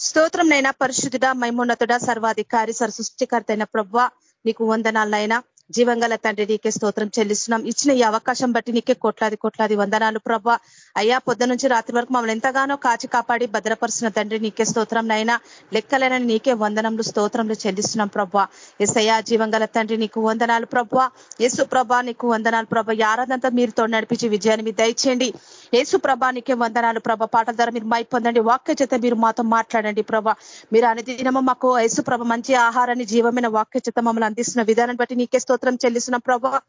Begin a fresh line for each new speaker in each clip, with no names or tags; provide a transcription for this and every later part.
స్తోత్రం నైనా పరిశుద్ధుడ మైమోన్నతుడ సర్వాధికారి సృష్టికర్త అయిన ప్రభ నీకు వందనాలనైనా జీవంగల తండ్రి నీకే స్తోత్రం చెల్లిస్తున్నాం. ఇచ్చిన ఈ అవకాశం బట్టి నీకే కోట్లాది కోట్లాది వందనాలు ప్రభ. అయ్యా పొద్దు నుంచి రాత్రి వరకు మమ్మల్ని ఎంతగానో కాచి కాపాడి భద్రపరుచిన తండ్రి నీకే స్తోత్రం నైనా లెక్కలేనని నీకే వందనములు స్తోత్రంలో చెల్లిస్తున్నాం ప్రభా. అయ్యా జీవంగల తండ్రి నీకు వందనాలు ప్రభా. యేసు ప్రభా నీకు వందనాలు ప్రభ. యారాదంతా మీరు తోడు నడిపించి విజయాన్ని మీరు దయచేయండి. యేసు ప్రభా నీకే వందనాలు ప్రభ. పాటల ద్వారా మీరు మై పొందండి. వాక్య చేత మీరు మాతో మాట్లాడండి ప్రభ. మీరు అనుదినము మాకు యేసు ప్రభ మంచి ఆహారాన్ని జీవమైన వాక్య చేత మమ్మల్ని అందిస్తున్న విధానం బట్టి నీకే స్తోత్రం చెల్లిస్తున్న ప్రభా.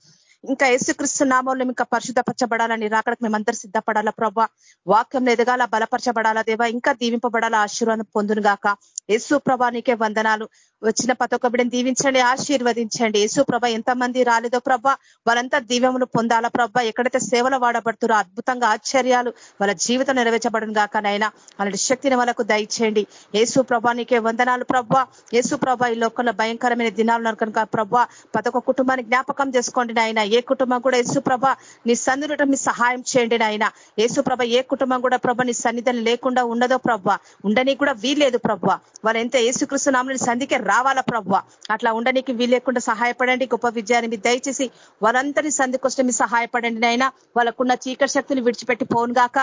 ఇంకా యేసుక్రీస్తు నామంలో ఇంకా పరిశుద్ధపరచబడాలని రాకడానికి మేమందరూ సిద్ధపడాలా ప్రభా? వాక్యం ఎదగాల బలపరచబడాలా దేవా? ఇంకా దీవింపబడాలా ఆశీర్వాదం పొందును గాక. యేసు ప్రభా నీకే వందనాలు. వచ్చిన ప్రతి ఒక్క దీవించండి ఆశీర్వదించండి. యేసు ప్రభ ఎంతమంది రాలేదో ప్రభ వాళ్ళంతా దీవెములు పొందాలా ప్రభ. ఎక్కడైతే సేవలు వాడబడుతురో అద్భుతంగా ఆశ్చర్యాలు వాళ్ళ జీవితం నెరవేర్చబడును గాక నైనా అలాంటి శక్తిని వాళ్ళకు దయచేయండి. యేసు ప్రభా నీకే వందనాలు ప్రభ. యేసు ప్రభ ఈ లోకంలో భయంకరమైన దినాలు కనుక ప్రభ. ప్రతి ఒక్క కుటుంబాన్ని జ్ఞాపకం చేసుకోండి నాయన. ఏ కుటుంబం కూడా యేసుప్రభ నీ సన్నిధిట మీ సహాయం చేయండి నాయన. యేసుప్రభ ఏ కుటుంబం కూడా ప్రభ నీ సన్నిధిని లేకుండా ఉండదో ప్రభ. ఉండని కూడా వీలేదు ప్రభ. వాళ్ళు ఎంత ఏసుకృష్ణ నామని సంధికే రావాలా ప్రభ. అట్లా ఉండనికి వీలేకుండా సహాయపడండి. గొప్ప విజయాన్ని మీరు దయచేసి వారందరినీ సంధికొస్తే మీరు సహాయపడండి నాయన. వాళ్ళకున్న చీకటి శక్తిని విడిచిపెట్టి పోను గాక.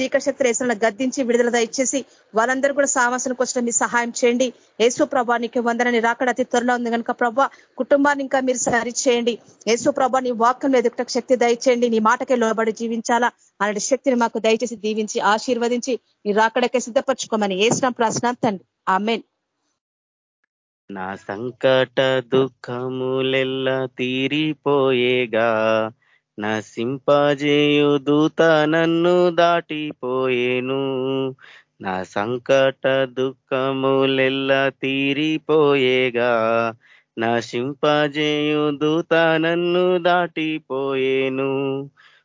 చీకటి శక్తి ఏసులను గద్దించి విడుదల దయచేసి వాళ్ళందరూ కూడా సామస్యలకు వచ్చిన మీ సహాయం చేయండి. యేసు ప్రభా నీకు వందనని రాకడ అతి త్వరలో ఉంది కనుక ప్రభా కుటుంబాన్ని ఇంకా మీరు సరి చేయండి యేసు ప్రభా నీ వాక్యం ఎదుట శక్తి దయచేయండి. నీ మాటకే లోబడి జీవించాలా? అలాంటి శక్తిని మాకు దయచేసి దీవించి ఆశీర్వదించి నీ రాకడకే సిద్ధపరచుకోమని ఏసిన ప్రశ్న తండ్రి. ఆమెన్.
నా సంకట దుఃఖములెల్ల తీరిపోయేగా. నసింపజేయు దూత నన్ను దాటిపోయేను నా సంకట దుఃఖములెల్ల తీరిపోయేగా. నశింపజేయు దూత నన్ను దాటిపోయేను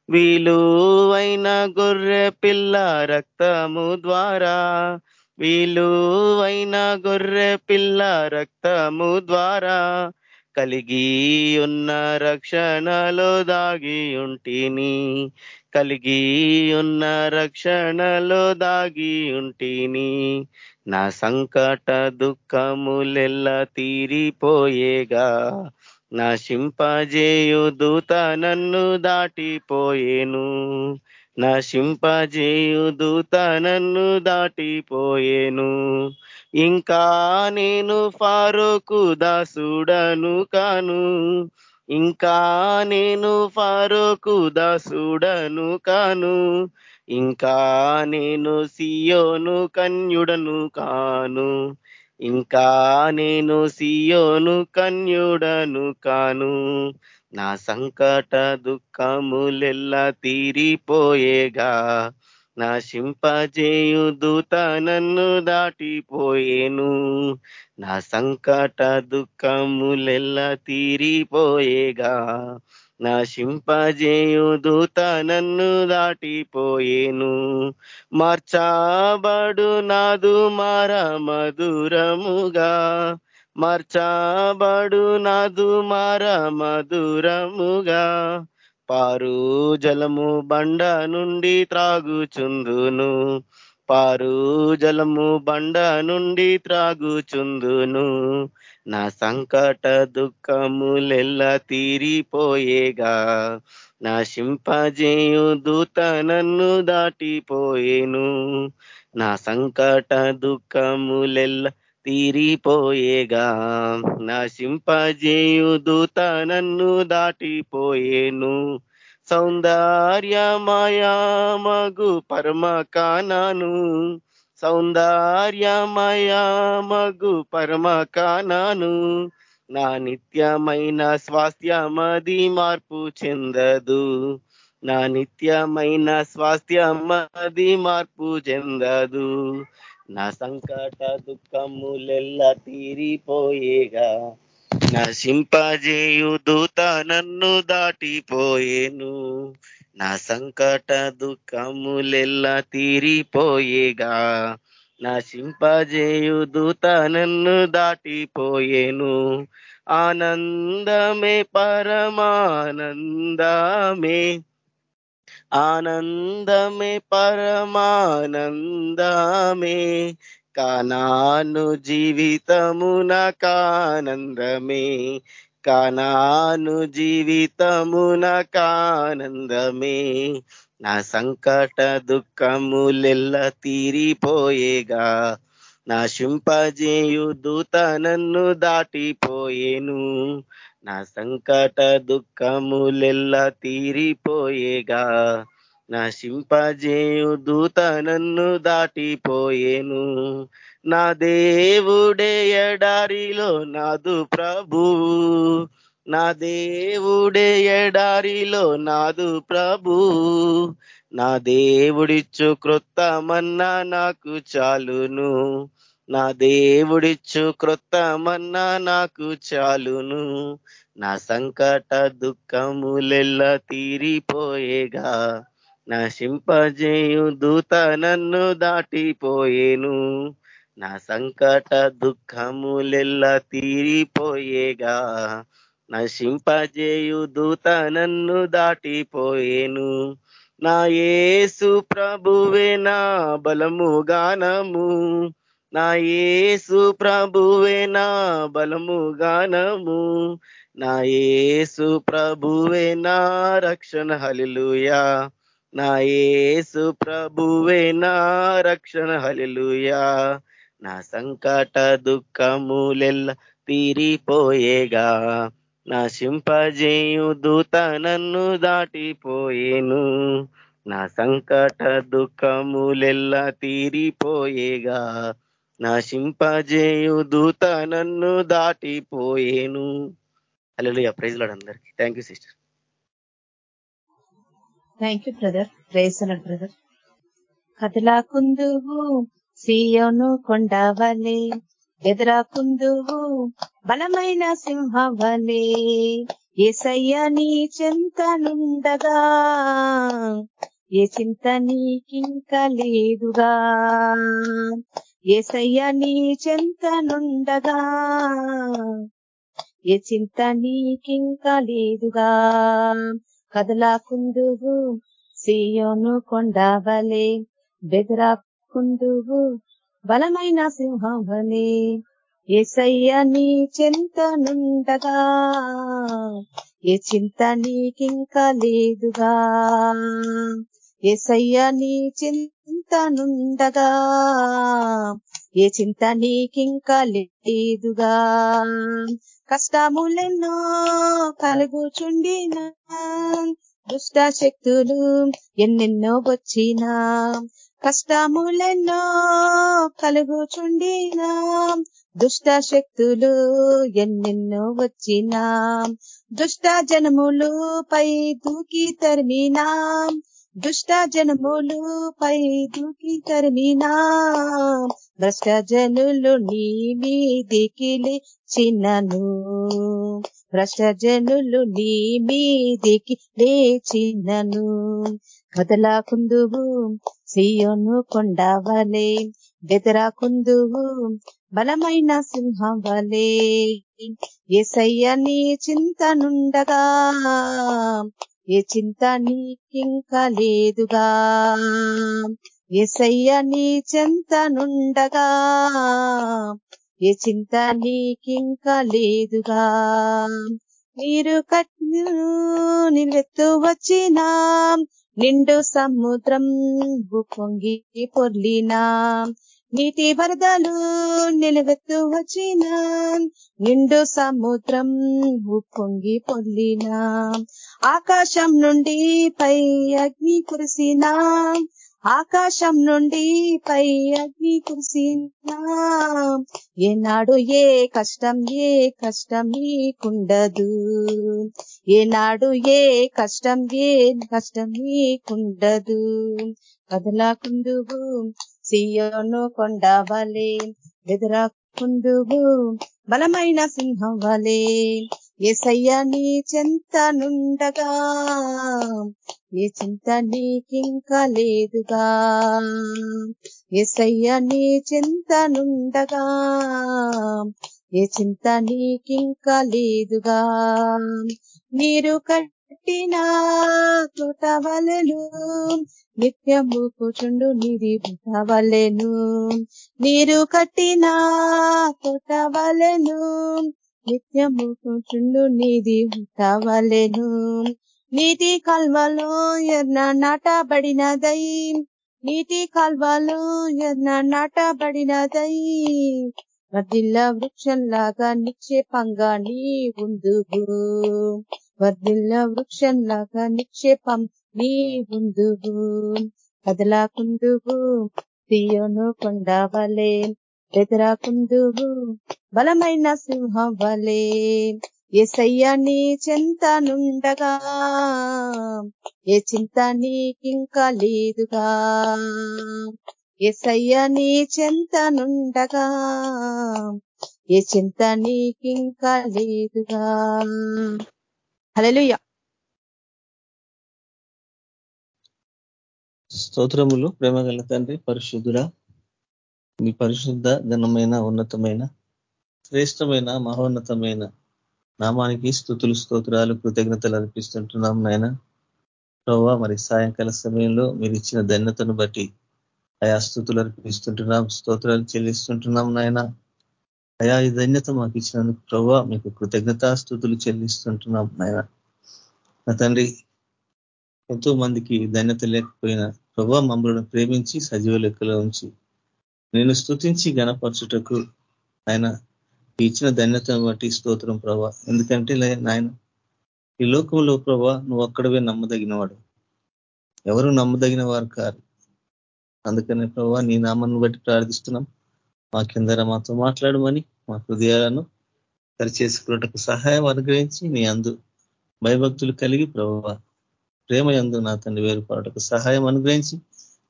వీలువైన గొర్రె పిల్ల రక్తము ద్వారా. వీలువైన గొర్రె పిల్ల రక్తము ద్వారా. కలిగి ఉన్న రక్షణలో దాగి ఉంటిని కలిగి ఉన్న రక్షణలో దాగి ఉంటిని నా సంకట దుఃఖములెల్ల తీరిపోయేగా. నా సింపజేయు దూత నన్ను దాటిపోయేను. నా సింపజేయు దూత నన్ను దాటిపోయేను. ఇంకా నేను ఫారోకు దాసుడను కాను. ఇంకా నేను ఫారోకు దాసుడను కాను. ఇంకా నేను సియోను కన్యుడను కాను. ఇంకా నేను సియోను కన్యుడను కాను. నా సంకట దుఃఖములెల్లా తీరిపోయేగా. నాశింపజేయు దూత నన్ను దాటిపోయేను. నా సంకట దుఃఖములెల్ల తీరిపోయేగా. నాశింపజేయు దూత నన్ను దాటిపోయేను. మార్చాబడు నాదు మార మధురముగా. మార్చాబడు నాదు మార మధురముగా. పారు జలము బండ నుండి త్రాగుచుందును. పారు జలము బండ నుండి త్రాగుచుందును. నా సంకట దుఃఖములెల్ల తీరిపోయేగా. నా సింపజేయు దూత నన్ను దాటిపోయేను. నా సంకట దుఃఖములెల్ల తీరిపోయేగా. నశింపజేయుదు సింపజేయు దూత నన్ను దాటిపోయేను సౌందర్యమయామగు పరమ కానాను. సౌందర్యమయామగు పరమ కానాను. నా నిత్యమైన స్వాస్థ్యమది మార్పు చెందదు. నా నిత్యమైన స్వాస్థ్యమది మార్పు చెందదు. నా సంకట దుఃఖములెల్ల తీరిపోయేగా. నశింపజేయు దూత నన్ను దాటిపోయేను. నా సంకట దుఃఖములెల్ల తీరిపోయేగా. నశింపజేయు దూత నన్ను దాటిపోయేను. ఆనందమే పరమానందమే. ఆనందమే పరమానందమే. కనాను జీవితమున కానందమే. కనాను జీవితమున కానందమే. నా సంకట దుఃఖములెల్ల తీరిపోయేగా. నా శింపజేయు దూత నన్ను దాటిపోయేను. నా సంకట దుఃఖములెల్ల తీరిపోయేగా. నా సింపజేయు దూత నన్ను దాటిపోయేను. నా దేవుడే ఎడారిలో నాదు ప్రభు. నా దేవుడే ఎడారిలో నాదు ప్రభు. నా దేవుడిచ్చు క్రొత్త మన్నా నాకు చాలును. నా దేవుడిచ్చు క్రొత్త మన్నా నాకు చాలును. నా సంకట దుఃఖములెల్ల తీరిపోయేగా నా సింపజేయు దూత నన్ను దాటిపోయేను. నా సంకట దుఃఖములెల్ల తీరిపోయేగా నా సింపజేయు దూత నన్ను దాటిపోయేను. నా యేసు ప్రభువే నా బలము గానము. నా యేసు ప్రభువే నా బలము గానము. నా యేసు ప్రభువే నా రక్షణ. హలిలుయా నా యేసు ప్రభువే నా రక్షణ. హలిలుయా నా సంకట దుఃఖములెల్ల తీరిపోయేగా. నా సింపజేయు దూత నన్ను దాటిపోయేను. నా సంకట దుఃఖములెల్ల తీరిపోయేగా. నా సింపజేయు దూత నన్ను దాటిపోయేను. అల్లెలుయ ప్రైజ్ లాడ్ అందరికి. Thank you sister
thank you brother praise ప్రేసనడ్ brother కదలాకుందువు సీయోను కొండవలే. ఎదురాకుందువు బలమైన సింహవలే. ఏసయ్య నీ చెంతనుండగా ఏ చింత నీకింక లేదుగా ఏసయ్య నీ చెంతనుండగా ఏ చింత నీకింకా లేదుగా. కదలాకుందువు సీయోను కొండవలే బెదరాకుందువు బలమైన సింహం వలే. ఏసయ్య నీ చింత నుండగా ఏ చింత నీకింకా లేదుగా. ఏసయ్య నీ చింత నుండగా ఏ చింత నీకింకా లేదుగా. కష్టములెన్నో కలుగుచుండిన. దుష్ట శక్తులు ఎన్నెన్నో వచ్చినా కష్టములెన్నో కలుగుచుండినా. దుష్ట శక్తులు ఎన్నెన్నో వచ్చినా దుష్ట జనములు పై దూకి తరిమినా. దుష్ట జనములు పై దూకి తరిమినా భ్రష్ట జనులు నీ మీదికి లేచినను. భ్రష్ట జనులు నీ మీదికి లేచినను. కదలాకుందువు సియోను కొండవలే బెదరాకుందువు బలమైన సింహం వలే ఏసయ్య నీ చింతనుండగా ఏ చింత నీకింక లేదుగా ఎసయ్య నీ చింతనుండగా ఏ చింత నీకింక లేదుగా నీరు కట్టు నిలెత్తు వచ్చినా నిండు సముద్రం పొంగి పొర్లినా. నీటి వరదలు నిలవెత్తు వచ్చినా నిండు సముద్రం పొంగి పొర్లినా. ఆకాశం నుండి పై అగ్ని కురిసినా. ఆకాశం నుండి పై అగ్ని కురిసినా. ఏనాడు ఏ కష్టం ఏ కష్టం నీకుండదు. ఏనాడు ఏ కష్టం ఏ కష్టం నీకుండదు. కదలాకుందువు సియోను కొండ వలే. బెదరాకుందువు బలమైన సింహం వలే. ఏసయ్య నీ చెంతనుండగా ఏ చింత నీకింకా లేదుగా? ఏసయ్య నీ చింత నుండగా? ఏ చింత నీకింకా లేదుగా? నీరు కట్టిన తోట నిత్యము కూచుండు నిధి పుటవలను నీరు కట్టిన తోట నిత్యము కూచుండు నీది ఉంటావలేను నీటి కల్వలో ఎర్న నాటబడినదై. నీటి కల్వలో ఎర్న నాటబడినదై. వర్దిల్ల వృక్షంలాగా నిక్షేపంగా నీ ఉందుగు వర్దిల్ల వృక్షంలాగా నిక్షేపం నీ ఉందుగు కదలాకుందుగు తీయోను కొండవలే. బెదరాకుందుగు బలమైన సింహం వలే ఎసయ్య నీ చింత నుండగా. ఏ చింత నీకింకా లేదుగా. ఎసయ్య నీ చింత నుండగా. ఏ చింత నీకింకా లేదుగా. హల్లెలూయా.
స్తోత్రములు ప్రేమగల తండ్రి పరిశుద్ధుడా. మీ పరిశుద్ధ ఘనమైన ఉన్నతమైన శ్రేష్టమైన మహోన్నతమైన నామానికి స్థుతులు స్తోత్రాలు కృతజ్ఞతలు అర్పిస్తుంటున్నాం నాయన. ప్రభావ మరి సాయంకాల సమయంలో మీరు ఇచ్చిన ధన్యతను బట్టి ఆయా స్థుతులు అర్పిస్తుంటున్నాం స్తోత్రాలు చెల్లిస్తుంటున్నాం నాయన. అయా ఈ ధన్యత మాకు ఇచ్చినందుకు ప్రభావ మీకు కృతజ్ఞతా స్థుతులు చెల్లిస్తుంటున్నాం నాయన. నా తండ్రి ఎంతో మందికి ధన్యత లేకపోయినా ప్రభావ మమ్మల్ని ప్రేమించి సజీవ లెక్కలో ఉంచి నేను స్థుతించి గణపరచుటకు ఆయన ఇచ్చిన ధన్యతను బట్టి స్తోత్రం ప్రభా. ఎందుకంటే నాయన ఈ లోకంలో ప్రభా నువ్వు అక్కడవే నమ్మదగినవాడు. ఎవరు నమ్మదగిన వారు కారు. అందుకనే ప్రభా నీ నామాన్ని బట్టి ప్రార్థిస్తున్నాం. మా కిందర మాతో మాట్లాడమని మా హృదయాలను సరిచేసుకున్నటకు సహాయం అనుగ్రహించి నీ అందు భయభక్తులు కలిగి ప్రభావ ప్రేమ ఎందు నా తండ్రి వేరుపాటుకు సహాయం అనుగ్రహించి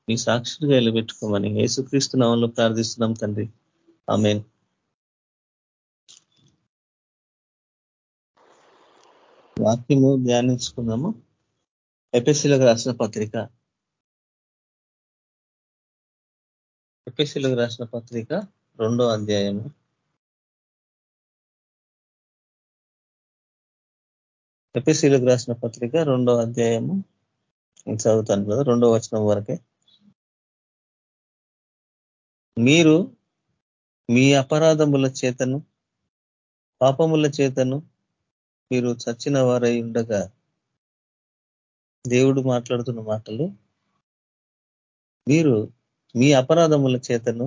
మీ సాక్షిగా నిలబెట్టుకోమని యేసుక్రీస్తు నామంలో ప్రార్థిస్తున్నాం తండ్రి. ఆమెన్. వాక్యము ధ్యానించుకుందాము. ఎపిఎస్సీలకు రాసిన పత్రిక. ఎపిఎస్సీలకు రాసిన పత్రిక రెండో అధ్యాయము. ఎపిఎస్సీలకు రాసిన పత్రిక రెండో అధ్యాయము. నేను చదువుతాను కదా రెండో వచనం వరకే. మీరు మీ అపరాధముల చేతను పాపముల చేతను మీరు చచ్చిన వారై ఉండగా దేవుడు మాట్లాడుతున్న మాటలు మీరు మీ అపరాధముల చేతను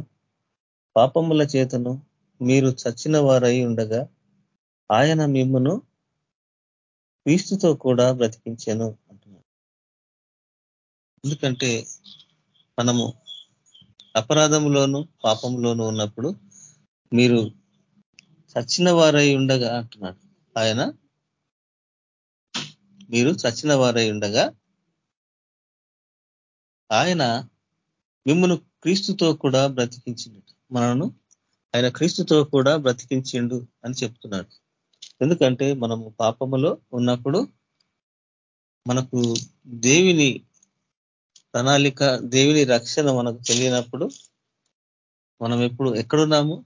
పాపముల చేతను మీరు చచ్చిన వారై ఉండగా ఆయన మిమ్మను క్రీస్తుతో కూడా బ్రతికించాను అంటున్నాడు. ఎందుకంటే మనము అపరాధంలోను పాపంలోను ఉన్నప్పుడు మీరు చచ్చిన వారై ఉండగా అంటున్నాడు. ఆయన మీరు చచ్చిన వారై ఉండగా ఆయన మిమ్మల్ని క్రీస్తుతో కూడా బ్రతికించిండు మనను ఆయన క్రీస్తుతో కూడా బ్రతికించిండు అని చెప్తున్నాడు. ఎందుకంటే మనము పాపములో ఉన్నప్పుడు మనకు దేవిని ప్రణాళిక దేవుని రక్షణ మనకు తెలియనప్పుడు మనం ఎప్పుడు ఎక్కడున్నాము?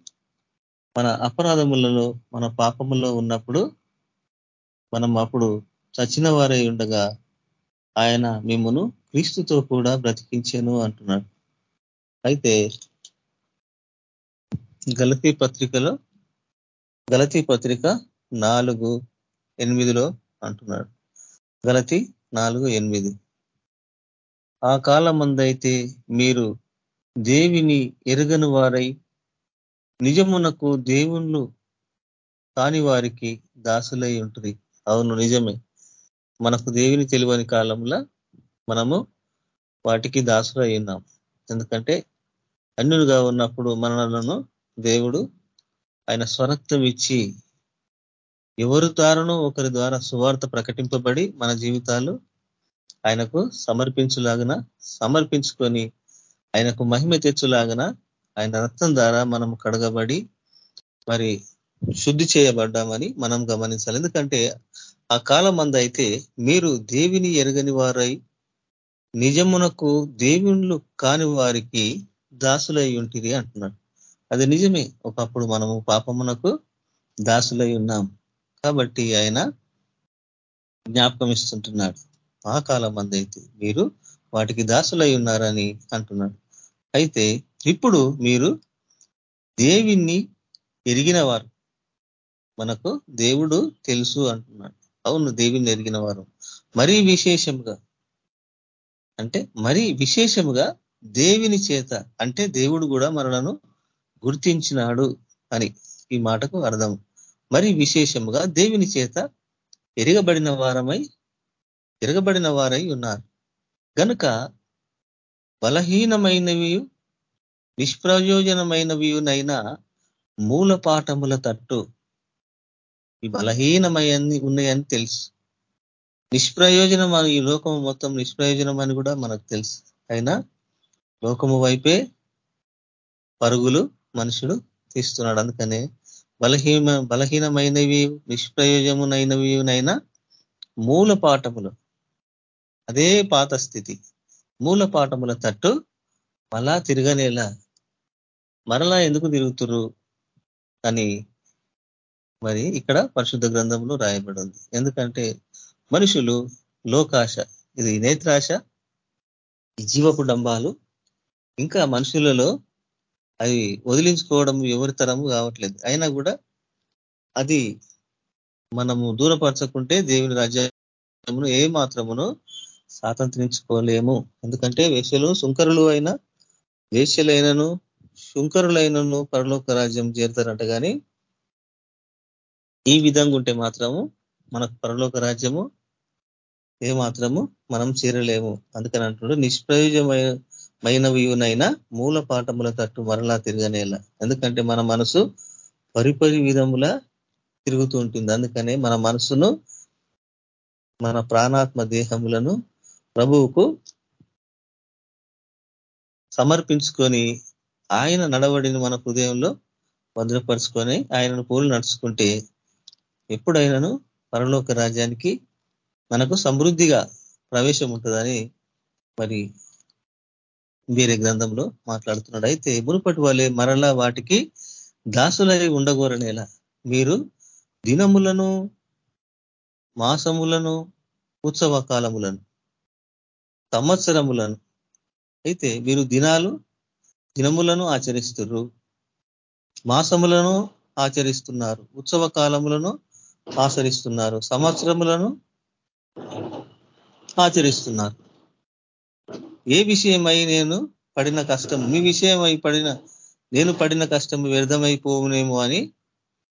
మన అపరాధములలో మన పాపములో ఉన్నప్పుడు మనం అప్పుడు చచ్చిన వారై ఉండగా ఆయన మిమ్మను క్రీస్తుతో కూడా బ్రతికించాను అంటున్నాడు. అయితే గలతీ పత్రికలో గలతీ పత్రిక నాలుగు ఎనిమిదిలో అంటున్నాడు. గలతి నాలుగు ఎనిమిది. ఆ కాలమందైతే మీరు దేవిని ఎరుగని వారై నిజమునకు దేవుళ్ళు కాని వారికి దాసులై ఉంటుంది అవును నిజమే. మనకు దేవిని తెలియని కాలంలో మనము వాటికి దాసులై ఉన్నాం. ఎందుకంటే అన్యులుగా ఉన్నప్పుడు మనలను దేవుడు ఆయన స్వరక్తం ఇచ్చి ఎవరు తారనో ఒకరి ద్వారా సువార్త ప్రకటింపబడి మన జీవితాలు ఆయనకు సమర్పించులాగన సమర్పించుకొని ఆయనకు మహిమ తెచ్చులాగన ఆయన రక్తం ద్వారా మనం కడగబడి మరి శుద్ధి చేయబడ్డామని మనం గమనించాలి. ఎందుకంటే ఆ కాలం అయితే మీరు దేవిని ఎరగని వారై నిజమునకు దేవుళ్ళు కాని వారికి దాసులై ఉంటుంది అంటున్నాడు. అది నిజమే. ఒకప్పుడు మనము పాపమునకు దాసులై ఉన్నాం. కాబట్టి ఆయన జ్ఞాపకం ఇస్తుంటున్నాడు. ఆ కాలం అందైతే మీరు వాటికి దాసులై ఉన్నారని అంటున్నాడు. అయితే ఇప్పుడు మీరు దేవిని ఎరిగిన వారు మనకు దేవుడు తెలుసు అంటున్నాడు. అవును దేవుని ఎరిగిన వారు మరీ విశేషంగా అంటే మరీ విశేషముగా దేవిని చేత అంటే దేవుడు కూడా మనలను గుర్తించినాడు అని ఈ మాటకు అర్థం. మరి విశేషముగా దేవుని చేత ఎరగబడిన వారమై తిరగబడిన వారై ఉన్నారు. గనుక బలహీనమైనవి నిష్ప్రయోజనమైనవినైనా మూల పాఠముల తట్టు ఈ బలహీనమయన్ని ఉన్నాయని తెలుసు. నిష్ప్రయోజనం ఈ లోకము మొత్తం నిష్ప్రయోజనం అని కూడా మనకు తెలుసు. అయినా లోకము వైపే పరుగులు మనుషుడు తీస్తున్నాడు. అందుకనే బలహీన బలహీనమైనవి నిష్ప్రయోజమునైనవినైనా మూల పాఠములు అదే పాత స్థితి. మూల పాఠముల తట్టు మళ్ళా తిరగనేలా. మరలా ఎందుకు తిరుగుతురు అని మరి ఇక్కడ పరిశుద్ధ గ్రంథంలో రాయబడి ఉంది ఎందుకంటే మనుషులు లోకాశ ఇది నేత్రాశ జీవపు డంబాలు ఇంకా మనుషులలో అవి వదిలించుకోవడం ఎవరి తరము కావట్లేదు. అయినా కూడా అది మనము దూరపరచకుంటే దేవుని రాజ్యమును ఏ మాత్రమును స్వాతంత్రించుకోలేము. ఎందుకంటే వేషలు శుంకరులు అయినా వేశ్యలైనను శుంకరులైనను పరలోక రాజ్యం చేరుతారంట కానీ ఈ విధంగా ఉంటే మాత్రము మనకు పరలోక రాజ్యము ఏ మాత్రము మనం చేరలేము. అందుకని అంటున్నాడు నిష్ప్రయోజమైనవినైనా మూల పాఠముల తట్టు మరలా తిరగనేలా. ఎందుకంటే మన మనసు పరిపరి విధముల తిరుగుతూ ఉంటుంది. అందుకనే మన మనసును మన ప్రాణాత్మ దేహములను ప్రభువుకు సమర్పించుకొని ఆయన నడవడిని మన హృదయంలో భద్రపరుచుకొని ఆయనను పోలు నడుచుకుంటే ఎప్పుడైనాను పరలోక రాజ్యానికి మనకు సమృద్ధిగా ప్రవేశం ఉంటుందని మరి వేరే గ్రంథంలో మాట్లాడుతున్నాడు. అయితే మునుపటి వాళ్ళే మరలా వాటికి దాసులై ఉండగోరనేలా మీరు దినములను మాసములను ఉత్సవ కాలములను సంవత్సరములను. అయితే మీరు దినాలు దినములను ఆచరిస్తున్నారు మాసములను ఆచరిస్తున్నారు. ఉత్సవ కాలములను ఆచరిస్తున్నారు. సంవత్సరములను ఆచరిస్తున్నారు. ఏ విషయమై నేను పడిన కష్టం? మీ విషయమై పడిన నేను పడిన కష్టం వ్యర్థమైపోవునేమో అని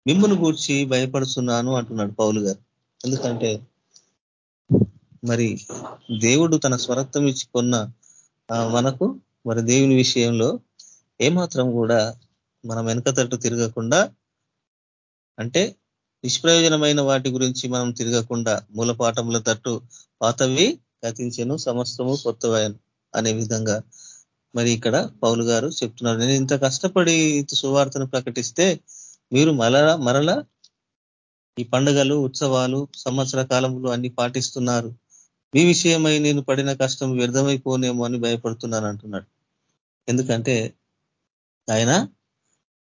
మిమ్మల్ని గూర్చి భయపడుతున్నాను అంటున్నాడు పౌలు గారు. ఎందుకంటే మరి దేవుడు తన స్వరత్వం ఇచ్చి కొన్న మనకు మరి దేవుని విషయంలో ఏమాత్రం కూడా మనం వెనకతట్టు తిరగకుండా అంటే నిష్ప్రయోజనమైన వాటి గురించి మనం తిరగకుండా మూలపాఠముల తట్టు పాతవి గతించను సమస్తము కొత్తవయను అనే విధంగా. మరి ఇక్కడ పౌలు గారు చెప్తున్నారు నేను ఇంత కష్టపడి సువార్తను ప్రకటిస్తే మీరు మరలా మరలా ఈ పండుగలు ఉత్సవాలు సంవత్సర కాలములు అన్ని పాటిస్తున్నారు. మీ విషయమై నేను పడిన కష్టం వ్యర్థమైపోనేమో అని భయపడుతున్నాను అంటున్నాడు. ఎందుకంటే ఆయన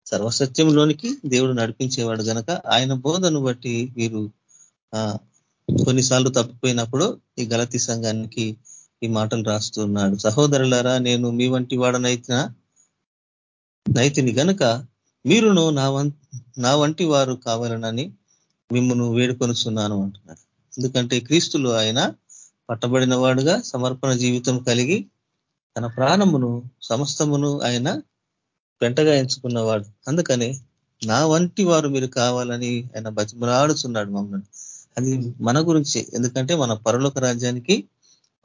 సర్వసత్యంలోనికి దేవుడు నడిపించేవాడు గనక ఆయన బోధను బట్టి వీరు కొన్నిసార్లు తప్పిపోయినప్పుడు ఈ గలతి సంఘానికి ఈ మాటలు రాస్తున్నాడు. సహోదరులారా నేను మీ వంటి వాడనైతిన? నైతిని గనక మీరును నా నా వంటి వారు కావాలనని మిమ్మల్ని వేడుకొనుస్తున్నాను అంటున్నాడు. ఎందుకంటే క్రీస్తులు ఆయన పట్టబడిన వాడుగా సమర్పణ జీవితం కలిగి తన ప్రాణమును సమస్తమును ఆయన పెంటగా ఎంచుకున్నవాడు. అందుకని నా వంటి వారు మీరు కావాలని ఆయన బతిమలాడుతున్నాడు మమ్మల్ని. అది మన గురించి. ఎందుకంటే మన పరలోక రాజ్యానికి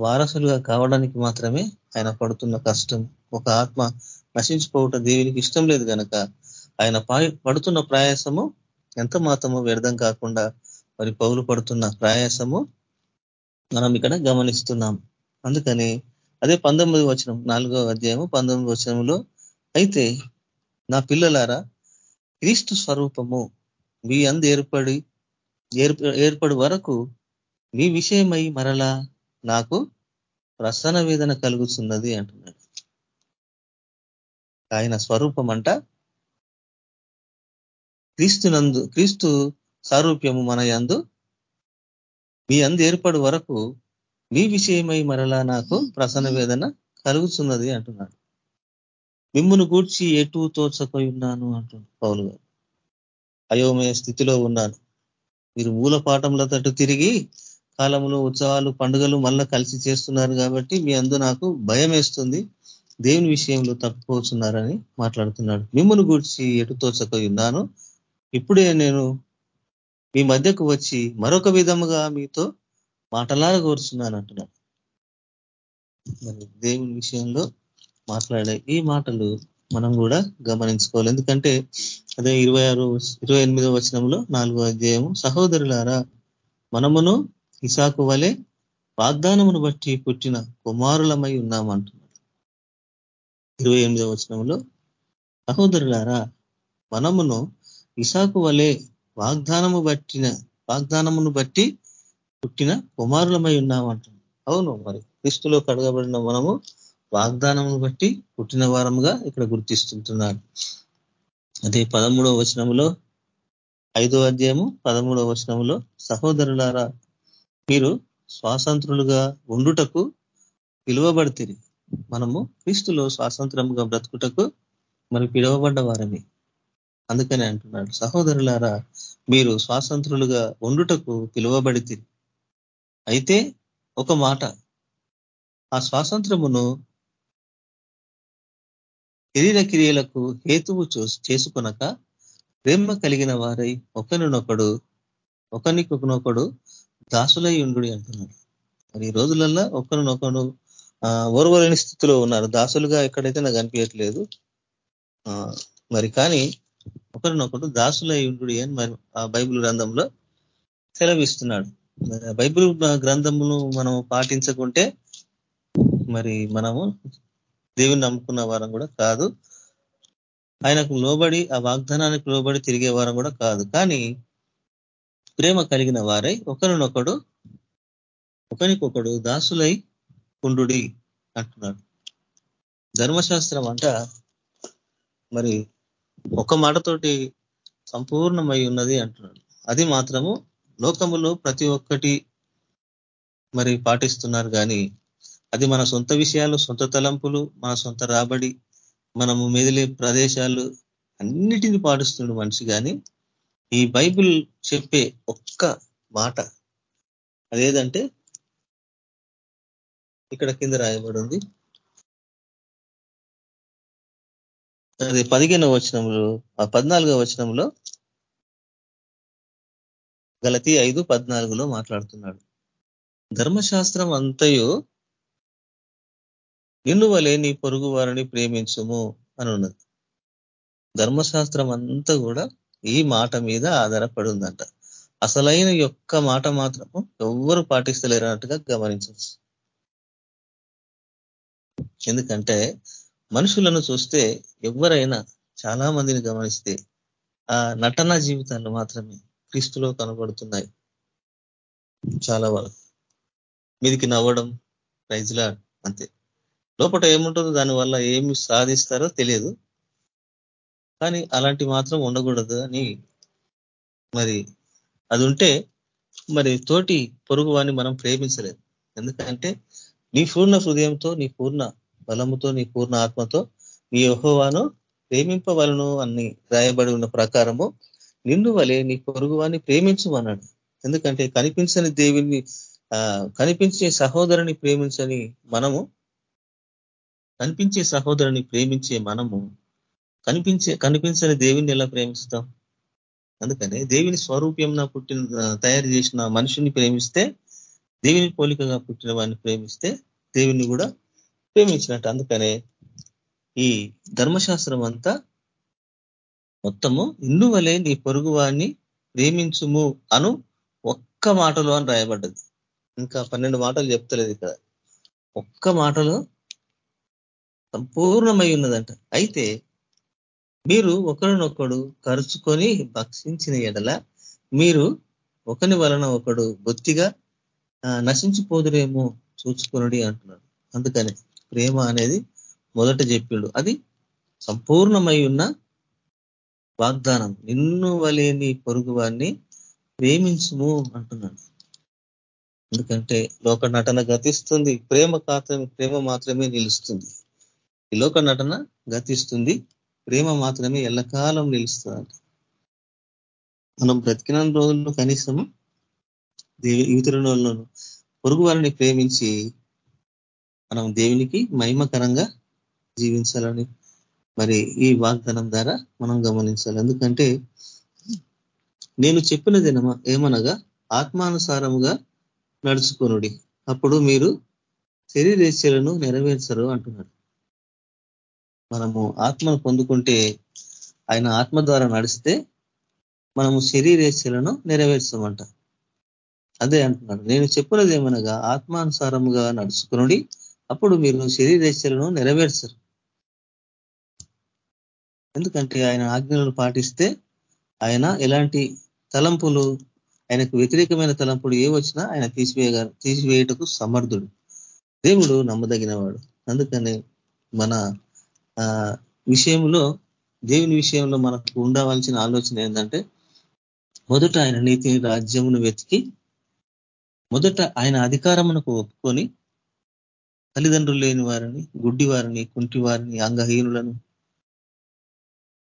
వారసులుగా కావడానికి మాత్రమే ఆయన పడుతున్న కష్టం. ఒక ఆత్మ నశించిపోవటం దేవునికి ఇష్టం లేదు కనుక ఆయన పడుతున్న ప్రయాసము ఎంత మాత్రమో వ్యర్థం కాకుండా మరి పౌలు పడుతున్న ప్రయాసము మనం ఇక్కడ గమనిస్తున్నాం. అందుకని అదే పంతొమ్మిది వచనం నాలుగో అధ్యాయము పంతొమ్మిది వచనంలో అయితే నా పిల్లలారా క్రీస్తు స్వరూపము మీ అందు ఏర్పడి ఏర్పడి వరకు మీ విషయమై మరలా నాకు ప్రసన్న వేదన కలుగుతున్నది అంటున్నాడు. ఆయన స్వరూపం అంట క్రీస్తు నందు క్రీస్తు సారూప్యము మన యందు మీ అందు ఏర్పడు వరకు మీ విషయమై మరలా నాకు ప్రసన్న వేదన కలుగుతున్నది అంటున్నాడు. మిమ్మును గూడ్చి ఎటు తోచపోయి ఉన్నాను అంటున్నాడు పౌలు గారు. అయోమయ స్థితిలో ఉన్నాను. మీరు మూల పాఠంలో తట్టు తిరిగి కాలంలో ఉత్సవాలు పండుగలు మళ్ళా కలిసి చేస్తున్నారు కాబట్టి మీ అందు నాకు భయం వేస్తుంది. దేవుని విషయంలో తప్పుకోవచ్చున్నారని మాట్లాడుతున్నాడు. మిమ్మల్ని గూడ్చి ఎటు తోచపోయి ఉన్నాను? ఇప్పుడే నేను మీ మధ్యకు వచ్చి మరొక విధముగా మీతో మాటలాగా కోరుచున్నాను అంటున్నాడు. మరి దేవుని విషయంలో మాట్లాడే ఈ మాటలు మనం కూడా గమనించుకోవాలి. ఎందుకంటే అదే ఇరవై ఆరు ఇరవై ఎనిమిదో వచనంలో నాలుగో అధ్యాయము సహోదరులారా మనమును ఇసాకు వలె వాగ్దానమును బట్టి పుట్టిన కుమారులమై ఉన్నామంటున్నాడు ఇరవై ఎనిమిదో వచనంలో సహోదరులారా మనమును ఇసాకు వలె వాగ్దానము బట్టిన వాగ్దానమును బట్టి పుట్టిన కుమారులమై ఉన్నామంటున్నాడు అవును మరి క్రీస్తులో కడగబడిన మనము వాగ్దానమును బట్టి పుట్టిన వారముగా ఇక్కడ గుర్తిస్తుంటున్నాడు. అదే పదమూడవ వచనంలో ఐదో అధ్యాయము పదమూడవ వచనంలో సహోదరులారా మీరు స్వాతంత్రులుగా ఉండుటకు పిలువబడితే మనము క్రీస్తులో స్వాతంత్రముగా బ్రతుకుటకు మరి పిలువబడ్డ వారమే. అందుకని అంటున్నాడు. సహోదరులారా మీరు స్వాతంత్రులుగా ఉండుటకు పిలువబడితే అయితే ఒక మాట ఆ స్వాతంత్రమును శరీర క్రియలకు హేతువు చేసుకునక ప్రేమ కలిగిన వారై ఒకరినొకడు ఒకరికొకనొకడు దాసులై ఉండు అంటున్నాడు. మరి ఈ రోజులల్లో ఒకరినొకడు ఓర్వలేని స్థితిలో ఉన్నారు. దాసులుగా ఎక్కడైతే నాకు అనిపించట్లేదు మరి కానీ ఒకరినొకడు దాసులై ఉండు అని మరి ఆ బైబిల్ గ్రంథంలో సెలవిస్తున్నాడు. బైబిల్ గ్రంథమును మనం పాటించకుంటే మరి మనము దేవుని నమ్ముకున్న వారం కూడా కాదు. ఆయనకు లోబడి ఆ వాగ్దానానికి లోబడి తిరిగే వారం కూడా కాదు. కానీ ప్రేమ కలిగిన వారై ఒకరినొకడు ఒకరికొకడు దాసులై కుండు అంటున్నాడు. ధర్మశాస్త్రం అంట మరి ఒక మాటతోటి సంపూర్ణమై ఉన్నది అంటున్నాడు. అది మాత్రము లోకములో ప్రతి ఒక్కటి మరి పాటిస్తున్నారు కానీ అది మన సొంత విషయాలు సొంత తలంపులు మన సొంత రాబడి మనము మెదిలే ప్రదేశాలు అన్నిటిని పాటిస్తున్నాడు మనిషి కానీ ఈ బైబిల్ చెప్పే ఒక్క మాట అదేదంటే ఇక్కడ కింద రాయబడి ఉంది అది పదిహేనవ వచనంలో ఆ పద్నాలుగవ వచనంలో గలతి ఐదు పద్నాలుగులో మాట్లాడుతున్నాడు. ధర్మశాస్త్రం అంతయు నిన్ను వలే నీ పొరుగు వారిని ప్రేమించుము అని ఉన్నది. ధర్మశాస్త్రం అంతా కూడా ఈ మాట మీద ఆధారపడి ఉందంట అసలైన యొక్క మాట మాత్రము ఎవ్వరు పాటిస్తలేరు అన్నట్టుగా గమనించవచ్చు. ఎందుకంటే మనుషులను చూస్తే ఎవరైనా చాలా మందిని గమనిస్తే ఆ నటన జీవితాలు మాత్రమే క్రీస్తులో కనబడుతున్నాయి. చాలా వరకు. మీదికి నవ్వడం ప్రైజ్లా అంతే. లోపల ఏముంటుందో దానివల్ల ఏమి సాధిస్తారో తెలియదు. కానీ అలాంటి మాత్రం ఉండకూడదు అని మరి అది ఉంటే మరి తోటి పొరుగు మనం ప్రేమించలేదు ఎందుకంటే నీ పూర్ణ హృదయంతో నీ పూర్ణ బలముతో నీ పూర్ణ ఆత్మతో నీ యహోవాను ప్రేమింపవలను అని రాయబడి ఉన్న ప్రకారము నిన్ను వలే నీ పొరుగు వాడిని ప్రేమించమన్నాడు. ఎందుకంటే కనిపించని దేవుని కనిపించే సహోదరుని ప్రేమించని మనము కనిపించే సహోదరుని ప్రేమించే మనము కనిపించే కనిపించని దేవుని ఎలా ప్రేమిస్తాం? అందుకనే దేవుని స్వరూప్యం పుట్టిన తయారు చేసిన మనుషుని ప్రేమిస్తే దేవుని పోలికగా పుట్టిన వాడిని ప్రేమిస్తే దేవుని కూడా ప్రేమించినట్టు అందుకనే ఈ ధర్మశాస్త్రం అంతా మొత్తము ఇన్ను నీ పొరుగు వాడిని ప్రేమించుము అను ఒక్క మాటలో అని రాయబడ్డది. ఇంకా పన్నెండు మాటలు చెప్తలేదు ఇక్కడ. ఒక్క మాటలో సంపూర్ణమై ఉన్నదంట. అయితే మీరు ఒకరినొకడు కరుచుకొని భక్షించిన ఎడల మీరు ఒకని వలన ఒకడు బొత్తిగా నశించిపోదురేమో చూసుకొనడి అంటున్నాడు. అందుకని ప్రేమ అనేది మొదట చెప్పిండు. అది సంపూర్ణమై ఉన్న వాగ్దానం. నిన్ను వలేని పొరుగు వారిని ప్రేమించుము అంటున్నాడు. ఎందుకంటే లోక నటన గతిస్తుంది. ప్రేమ కాత్రమే ప్రేమ మాత్రమే నిలుస్తుంది. ఈ లోక నటన గతిస్తుంది. ప్రేమ మాత్రమే ఎల్లకాలం నిలుస్తుంది మనం బ్రతికిన రోజుల్లో కనీసం దేవి ఇతరులను పొరుగు వారిని ప్రేమించి మనం దేవునికి మహిమకరంగా జీవించాలని మరి ఈ వాగ్దానం ద్వారా మనం గమనించాలి. ఎందుకంటే నేను చెప్పినది ఏమనగా ఆత్మానుసారముగా నడుచుకొనుడి. అప్పుడు మీరు శరీరేచ్ఛలను నెరవేర్చరు అంటున్నాడు. మనము ఆత్మను పొందుకుంటే ఆయన ఆత్మ ద్వారా నడిస్తే మనము శరీరేచ్ఛలను నెరవేర్చమంట. అదే అంటున్నాడు. నేను చెప్పినది ఏమనగా ఆత్మానుసారముగా నడుచుకునుడి. అప్పుడు మీరు శరీరేచ్ఛలను నెరవేర్చరు. ఎందుకంటే ఆయన ఆజ్ఞలను పాటిస్తే ఆయన ఎలాంటి తలంపులు ఆయనకు వ్యతిరేకమైన తలంపులు ఏ వచ్చినా ఆయన తీసివేయగా తీసివేయటకు సమర్థుడు. దేవుడు నమ్మదగినవాడు. అందుకని మన విషయంలో దేవుని విషయంలో మనకు ఉండవలసిన ఆలోచన ఏంటంటే మొదట ఆయన నీతిని రాజ్యమును వెతికి మొదట ఆయన అధికారమునకు ఒప్పుకొని తల్లిదండ్రులు లేని వారిని గుడ్డి వారిని కుంటి వారిని అంగహీనులను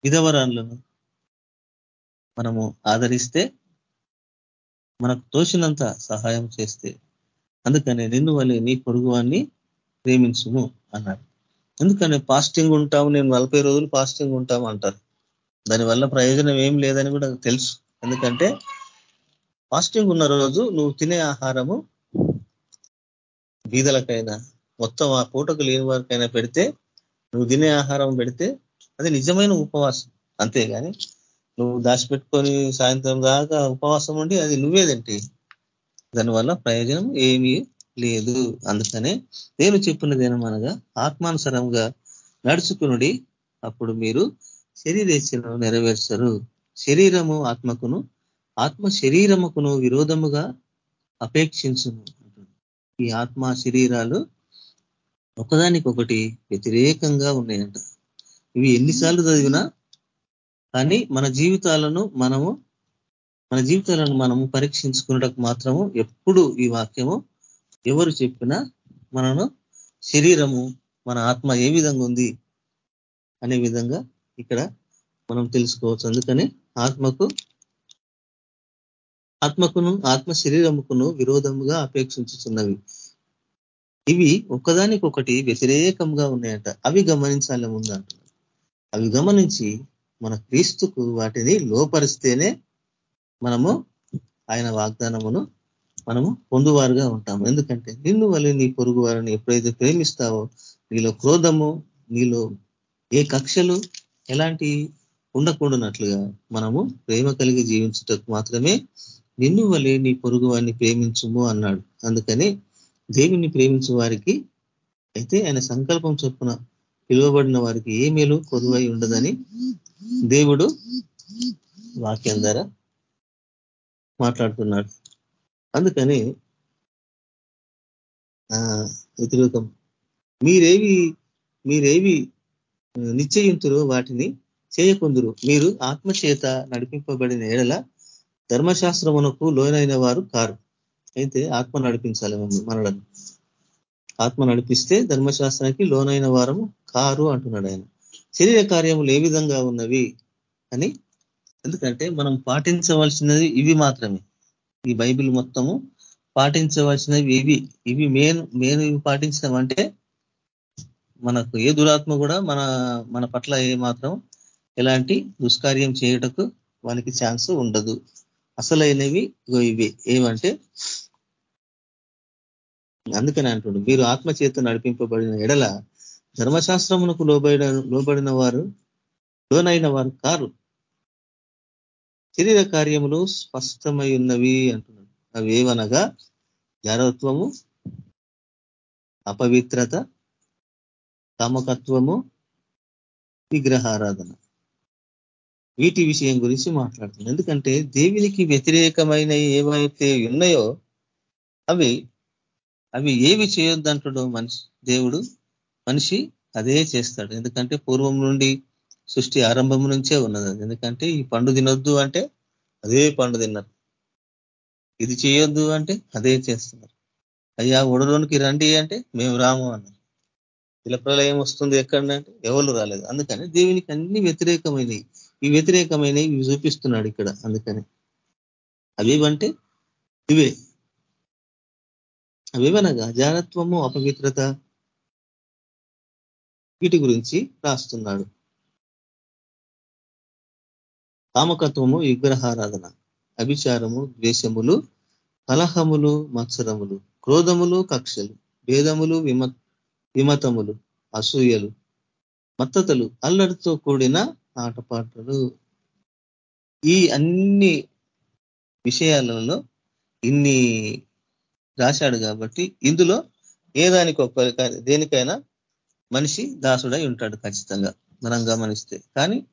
విధవరాలను మనము ఆదరిస్తే మనకు తోచినంత సహాయం చేస్తే అందుకనే నిన్ను వల్ల నీ పొరుగువాన్ని ప్రేమించుము అన్నాడు. ఎందుకని ఫాస్టింగ్ ఉంటాము నేను నలభై రోజులు ఫాస్టింగ్ ఉంటాము అంటారు. దానివల్ల ప్రయోజనం ఏం లేదని కూడా తెలుసు. ఎందుకంటే ఫాస్టింగ్ ఉన్న రోజు నువ్వు తినే ఆహారము బీదలకైనా మొత్తం ఆ పూటకు లేని వారికైనా పెడితే నువ్వు తినే ఆహారం పెడితే అది నిజమైన ఉపవాసం. అంతేగాని నువ్వు దాచిపెట్టుకొని సాయంత్రం దాకా ఉపవాసం ఉండి అది నువ్వేదంటే దానివల్ల ప్రయోజనం ఏమీ లేదు. అందుకనే నేను చెప్పినది ఏమనగా ఆత్మానుసరంగా నడుచుకునుడి అప్పుడు మీరు శరీరేచ్ఛను నెరవేర్చరు. శరీరము ఆత్మకును ఆత్మ శరీరముకును విరోధముగా అపేక్షించును. ఈ ఆత్మ శరీరాలు ఒకదానికొకటి వ్యతిరేకంగా ఉన్నాయంట. ఇవి ఎన్నిసార్లు చదివినా కానీ మన జీవితాలను మనము మన జీవితాలను మనము పరీక్షించుకున్నటకు మాత్రము ఎప్పుడు ఈ వాక్యము ఎవరు చెప్పినా మనను శరీరము మన ఆత్మ ఏ విధంగా ఉంది అనే విధంగా ఇక్కడ మనం తెలుసుకోవచ్చు. అందుకని ఆత్మకు ఆత్మకును ఆత్మ శరీరముకును విరోధముగా అపేక్షించుతున్నవి ఇవి ఒకదానికొకటి వ్యతిరేకంగా ఉన్నాయంట. అవి గమనించాలి ముందు అవి గమనించి మన క్రీస్తుకు వాటిని లోపరిస్తేనే మనము ఆయన వాగ్దానమును మనము పొందువారుగా ఉంటాము. ఎందుకంటే నిన్ను వల్ల నీ పొరుగు వారిని ఎప్పుడైతే ప్రేమిస్తావో నీలో క్రోధము నీలో ఏ కక్షలు ఎలాంటి ఉండకూడనట్లుగా మనము ప్రేమ కలిగి జీవించటకు మాత్రమే నిన్ను వలె నీ పొరుగు వారిని ప్రేమించుము అన్నాడు. అందుకని దేవుని ప్రేమించే వారికి అయితే ఆయన సంకల్పం చొప్పున పిలువబడిన వారికి ఏ మేలు కొదువై ఉండదని దేవుడు వాక్యం ద్వారా మాట్లాడుతున్నాడు. అందుకని వ్యతిరేకం. మీరేవి మీరేవి నిశ్చయింతురు వాటిని చేయకుందురు. మీరు ఆత్మచేత నడిపింపబడిన ఏడల ధర్మశాస్త్రమునకు లోనైన వారు కారు. అయితే ఆత్మ నడిపించాలి మనలను. ఆత్మ నడిపిస్తే ధర్మశాస్త్రానికి లోనైన వారము కారు అంటున్నాడు ఆయన. శరీర కార్యములు ఏ విధంగా ఉన్నవి అని? ఎందుకంటే మనం పాటించవలసినది ఇవి మాత్రమే. ఈ బైబిల్ మొత్తము పాటించవలసినవి ఇవి. ఇవి మెయిన్ మెయిన్ ఇవి పాటించినామంటే మనకు ఏ దురాత్మ కూడా మన మన పట్ల ఏ మాత్రం ఎలాంటి దుష్కార్యం చేయుటకు వాళ్ళకి ఛాన్స్ ఉండదు. అసలైనవి ఇవి. ఏమంటే అందుకని అంటుండు మీరు ఆత్మచేత నడిపింపబడిన ఎడల ధర్మశాస్త్రమునకు లోబడిన లోబడిన వారు లోనైన వారు కారు. శరీర కార్యములు స్పష్టమై ఉన్నవి అంటున్నాడు. అవి ఏవనగా జారత్వము అపవిత్రత కామకత్వము విగ్రహారాధన. వీటి విషయం గురించి మాట్లాడుతుంది ఎందుకంటే దేవునికి వ్యతిరేకమైన ఏవైతే ఉన్నాయో అవి అవి ఏవి చేయొద్దంటాడు మనిషి దేవుడు? మనిషి అదే చేస్తాడు. ఎందుకంటే పూర్వం నుండి సృష్టి ఆరంభం నుంచే ఉన్నది ఎందుకంటే ఈ పండు తినొద్దు అంటే అదే పండు తిన్నారు. ఇది చేయొద్దు అంటే అదే చేస్తున్నారు. అయ్యా ఒడలోనికి రండి అంటే మేము రాము అన్నారు. ఇలా ప్రళయం వస్తుంది ఎక్కడంటే ఎవరు రాలేదు. అందుకని దేవునికి అన్ని వ్యతిరేకమైనవి. ఈ వ్యతిరేకమైనవి చూపిస్తున్నాడు ఇక్కడ. అందుకని అవేవంటే ఇవే. అవేవనగా జారత్వము అపవిత్రత వీటి గురించి రాస్తున్నాడు. కామకత్వము విగ్రహారాధన అభిచారము ద్వేషములు కలహములు మత్సరములు క్రోధములు కక్షలు భేదములు విమ విమతములు అసూయలు మత్తతలు అల్లడితో కూడిన ఆటపాటలు. ఈ అన్ని విషయాలలో ఇన్ని రాశాడు కాబట్టి ఇందులో ఏ దానికి దేనికైనా మనిషి దాసుడై ఉంటాడు ఖచ్చితంగా. మనం గమనిస్తే. కానీ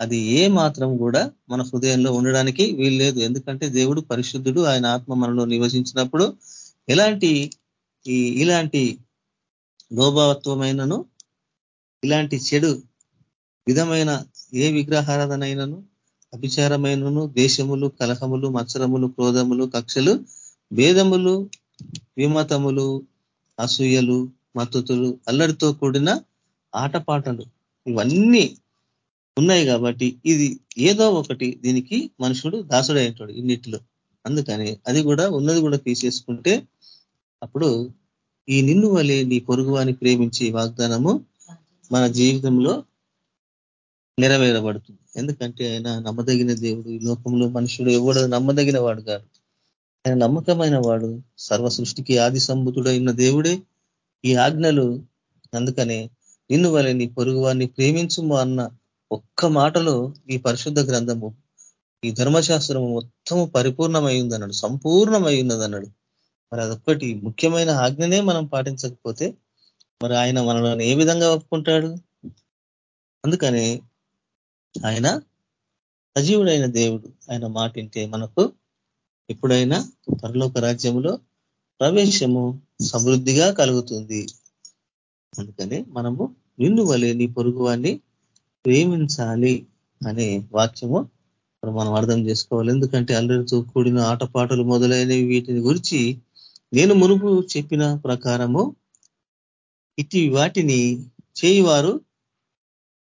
అది ఏ మాత్రం కూడా మన హృదయంలో ఉండడానికి వీల్లేదు. ఎందుకంటే దేవుడు పరిశుద్ధుడు. ఆయన ఆత్మ మనలో నివసించినప్పుడు ఎలాంటి ఈ ఇలాంటి లోభావత్వమైనను ఇలాంటి చెడు విధమైన ఏ విగ్రహారాధనైనను అభిచారమైనను దేశములు కలహములు మత్సరములు క్రోధములు కక్షలు భేదములు విమతములు అసూయలు మద్దతులు అల్లరితో కూడిన ఆటపాటలు. ఇవన్నీ ఉన్నాయి కాబట్టి ఇది ఏదో ఒకటి దీనికి మనుషుడు దాసుడు ఇన్నిటిలో అందుకని అది కూడా ఉన్నది కూడా తీసేసుకుంటే అప్పుడు ఈ నిన్ను వలె నీ పొరుగువాని ప్రేమించే వాగ్దానము మన జీవితంలో నెరవేరబడుతుంది. ఎందుకంటే ఆయన నమ్మదగిన దేవుడు ఈ లోకంలో మనుషుడు ఎవడు నమ్మదగిన వాడు కాదు ఆయన నమ్మకమైన వాడు సర్వ సృష్టికి ఆది సంబుతుడైన దేవుడే ఈ ఆజ్ఞలు అందుకనే నిన్ను వలె నీ పొరుగు వారిని ప్రేమించుము అన్న ఒక్క మాటలో ఈ పరిశుద్ధ గ్రంథము ఈ ధర్మశాస్త్రము మొత్తము పరిపూర్ణమైంది అన్నాడు సంపూర్ణమైంది మరి అదొక్కటి ముఖ్యమైన ఆజ్ఞనే మనం పాటించకపోతే మరి ఆయన మనల్ని ఏ విధంగా ఒప్పుకుంటాడు? అందుకని ఆయన సజీవుడైన దేవుడు ఆయన మాటింటే మనకు ఎప్పుడైనా పరలోక రాజ్యంలో ప్రవేశము సమృద్ధిగా కలుగుతుంది. అందుకని మనము నిన్ను వలె నీ పొరుగువాన్ని ప్రేమించాలి అనే వాక్యము మనం అర్థం చేసుకోవాలి. ఎందుకంటే అల్లరితో కూడిన ఆటపాటలు మొదలైనవి వీటిని గురించి నేను మునుపు చెప్పిన ప్రకారము ఇటు వాటిని చేయివారు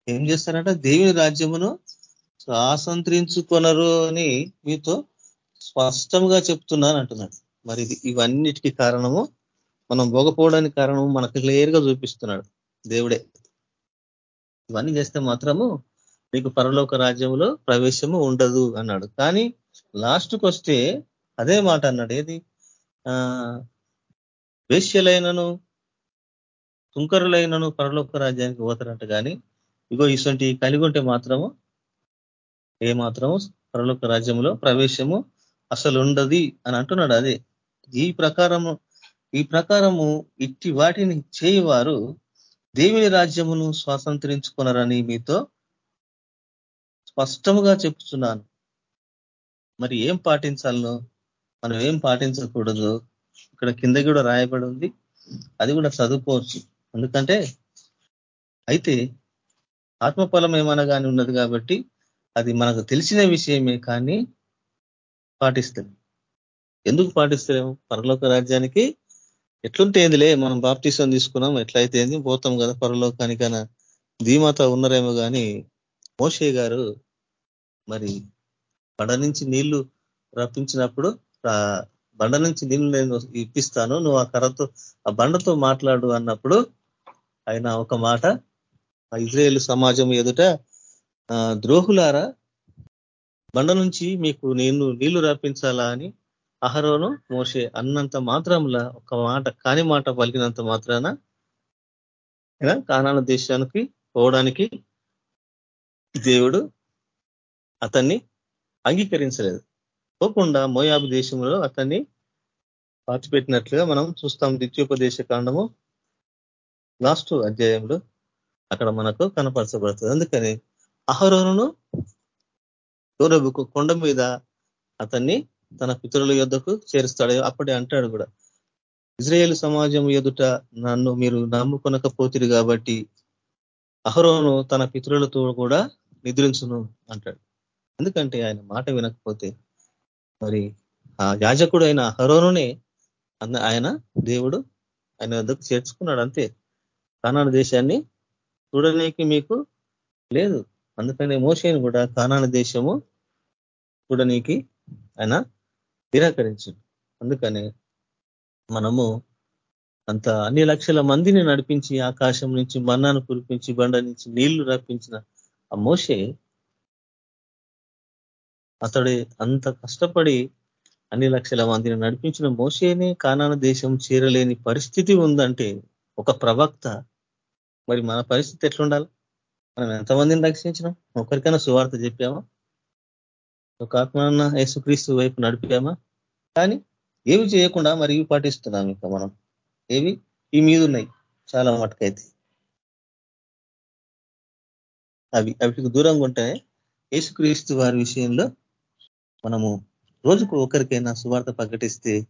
ఏం చేస్తారంట? దేవుని రాజ్యమును స్వాతంత్రించుకొనరు అని మీతో స్పష్టంగా చెప్తున్నాను అంటున్నాడు మరి ఇవన్నిటికీ కారణము మనం పోగపోవడానికి కారణము మనకు క్లియర్గా చూపిస్తున్నాడు దేవుడే. ఇవన్నీ చేస్తే మాత్రము నీకు పరలోక రాజ్యంలో ప్రవేశము ఉండదు అన్నాడు. కానీ లాస్ట్కి వస్తే అదే మాట అన్నాడు. ఏది? వేశ్యలైనను తుంకరులైనను పరలోక రాజ్యానికి పోతారంట కానీ ఇగో ఇటువంటి కలిగి ఉంటే మాత్రము ఏ మాత్రము పరలోక రాజ్యంలో ప్రవేశము అసలు ఉండది అని అంటున్నాడు అదే. ఈ ప్రకారము ఈ ప్రకారము ఇట్టి వాటిని చేయవారు దేవుని రాజ్యమును స్వాతంత్రించుకున్నారని మీతో స్పష్టముగా చెప్తున్నాను మరి ఏం పాటించాలనో? మనం ఏం పాటించకూడదు? ఇక్కడ కింద కూడా రాయబడి ఉంది. అది కూడా చదువుకోవచ్చు. ఎందుకంటే అయితే ఆత్మఫలం ఏమనగానే ఉన్నది కాబట్టి అది మనకు తెలిసిన విషయమే కానీ పాటిస్తాం. ఎందుకు పాటిస్తలేము పరలోక రాజ్యానికి ఎట్లుంటేందిలే మనం బాప్తీసం తీసుకున్నాం ఎట్లయితే పోతాం కదా పరలోకానికైనా. ధీమాత ఉన్నారేమో కానీ మోషే గారు మరి బండ నుంచి నీళ్ళు రప్పించినప్పుడు బండ నుంచి నీళ్ళు నేను ఇప్పిస్తాను నువ్వు ఆ కర్రతో ఆ బండతో మాట్లాడు అన్నప్పుడు ఆయన ఒక మాట ఇజ్రాయేల్ సమాజం ఎదుట ద్రోహులారా బండ నుంచి మీకు నేను నీళ్ళు రాపించాలా అని అహరోను మోసే అన్నంత మాత్రంలా ఒక మాట కాని మాట పలికినంత మాత్రాన కానాన దేశానికి పోవడానికి దేవుడు అతన్ని అంగీకరించలేదు. పోకుండా మోయాబు దేశంలో అతన్ని పాతిపెట్టినట్లుగా మనం చూస్తాం. ద్వితీయోపదేశ కాండము లాస్ట్ అధ్యాయంలో అక్కడ మనకు కనపరచబడుతుంది. అందుకని అహరోను గౌరవకు కొండ మీద అతన్ని తన పితరుల యొద్దకు చేరుస్తాడు అప్పుడే అంటాడు కూడా. ఇజ్రాయేల్ సమాజం ఎదుట నన్ను మీరు నమ్ముకొనకపోతురు కాబట్టి అహరోను తన పితరులతో కూడా నిద్రించును అంటాడు. ఎందుకంటే ఆయన మాట వినకపోతే మరి ఆ యాజకుడు అయిన అన్న ఆయన దేవుడు ఆయన వద్దకు చేర్చుకున్నాడు అంతే. కానాడు దేశాన్ని చూడడానికి మీకు లేదు. అందుకని మోసేని కూడా కానాన దేశము చూడనీకి ఆయన నిరాకరించింది అందుకని మనము అంత అన్ని లక్షల మందిని నడిపించి ఆకాశం నుంచి మన్నాను కురిపించి బండ నుంచి నీళ్ళు రప్పించిన ఆ మోసే అతడి అంత కష్టపడి అన్ని లక్షల మందిని నడిపించిన మోసేనే కానాన దేశం చేరలేని పరిస్థితి ఉందంటే ఒక ప్రవక్త మరి మన పరిస్థితి ఎట్లుండాలి? మనం ఎంతమందిని రక్షించినాం? ఒకరికైనా సువార్త చెప్పామా? ఒక ఆత్మన్న యేసుక్రీస్తు వైపు నడిపామా? కానీ ఏవి చేయకుండా మరి పాటిస్తున్నాం ఇంకా మనం. ఏవి? ఈ మీద ఉన్నాయి చాలా మటుకైతే. అవి అవిటికి దూరంగా ఉంటే యేసుక్రీస్తు వారి విషయంలో మనము రోజుకు ఒకరికైనా సువార్త ప్రకటిస్తే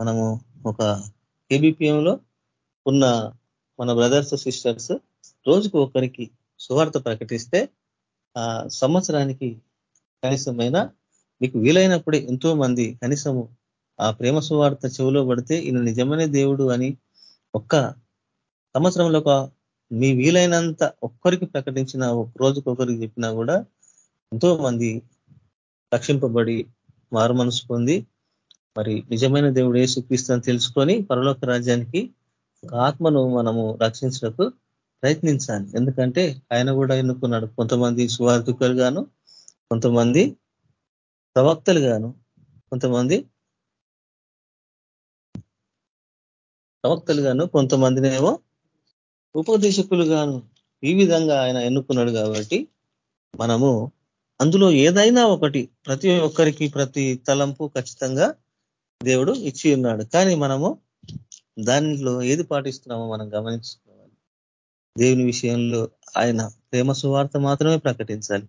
మనము ఒక కేబిపిఎంలో ఉన్న మన బ్రదర్స్ సిస్టర్స్ రోజుకు ఒకరికి సువార్త ప్రకటిస్తే ఆ సంవత్సరానికి కనీసమైన మీకు వీలైనప్పుడే ఎంతో మంది కనీసము ఆ ప్రేమ సువార్త చెవిలో పడితే ఈయన నిజమైన దేవుడు అని ఒక్క సంవత్సరంలో ఒక మీ వీలైనంత ఒక్కరికి ప్రకటించిన రోజుకు ఒకరికి చెప్పినా కూడా ఎంతో మంది రక్షింపబడి మారు మనసు పొంది మరి నిజమైన దేవుడు ఏ సుఖిస్తుందని తెలుసుకొని పరలోక రాజ్యానికి ఒక ఆత్మను మనము రక్షించటకు ప్రయత్నించాలి. ఎందుకంటే ఆయన కూడా ఎన్నుకున్నాడు. కొంతమంది సువార్థికులు గాను కొంతమంది ప్రవక్తలు గాను కొంతమంది ప్రవక్తలు గాను కొంతమందినేమో ఉపదేశకులు గాను ఈ విధంగా ఆయన ఎన్నుకున్నాడు కాబట్టి మనము అందులో ఏదైనా ఒకటి ప్రతి ఒక్కరికి ప్రతి తలంపు ఖచ్చితంగా దేవుడు ఇచ్చి ఉన్నాడు. కానీ మనము దానిలో ఏది పాటిస్తున్నామో మనం గమనించుకో దేవుని విషయంలో ఆయన ప్రేమ సువార్త మాత్రమే ప్రకటించాలి.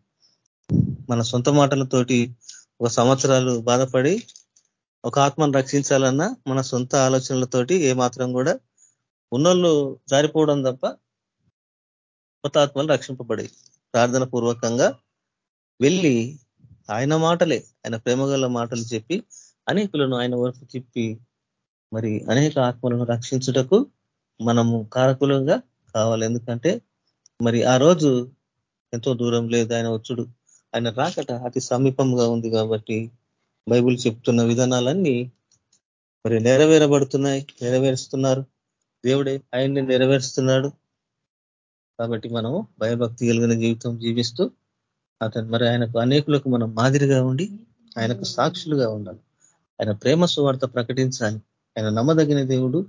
మన సొంత మాటలతోటి ఒక సంవత్సరాలు బాధపడి ఒక ఆత్మను రక్షించాలన్నా మన సొంత ఆలోచనలతోటి ఏ మాత్రం కూడా ఉన్నోళ్ళు జారిపోవడం తప్ప కొత్త ఆత్మలు రక్షింపబడి ప్రార్థన పూర్వకంగా వెళ్ళి ఆయన మాటలే ఆయన ప్రేమగల మాటలు చెప్పి అనేకులను ఆయన వరకు చెప్పి మరి అనేక ఆత్మలను రక్షించుటకు మనము కారకులుగా కావాలి. ఎందుకంటే మరి ఆ రోజు ఎంతో దూరం లేదు. ఆయన వచ్చుడు. ఆయన రాకట అతి సమీపంగా ఉంది కాబట్టి బైబుల్ చెప్తున్న విధానాలన్నీ మరి నెరవేరబడుతున్నాయి. నెరవేరుస్తున్నారు. దేవుడే ఆయన్ని నెరవేరుస్తున్నాడు. కాబట్టి మనము భయభక్తి కలిగిన జీవితం జీవిస్తూ అతను మరి ఆయనకు అనేకులకు మనం మాదిరిగా ఉండి ఆయనకు సాక్షులుగా ఉండాలి. ఆయన ప్రేమ సువార్త ప్రకటించాలి. ఆయన నమ్మదగిన దేవుడు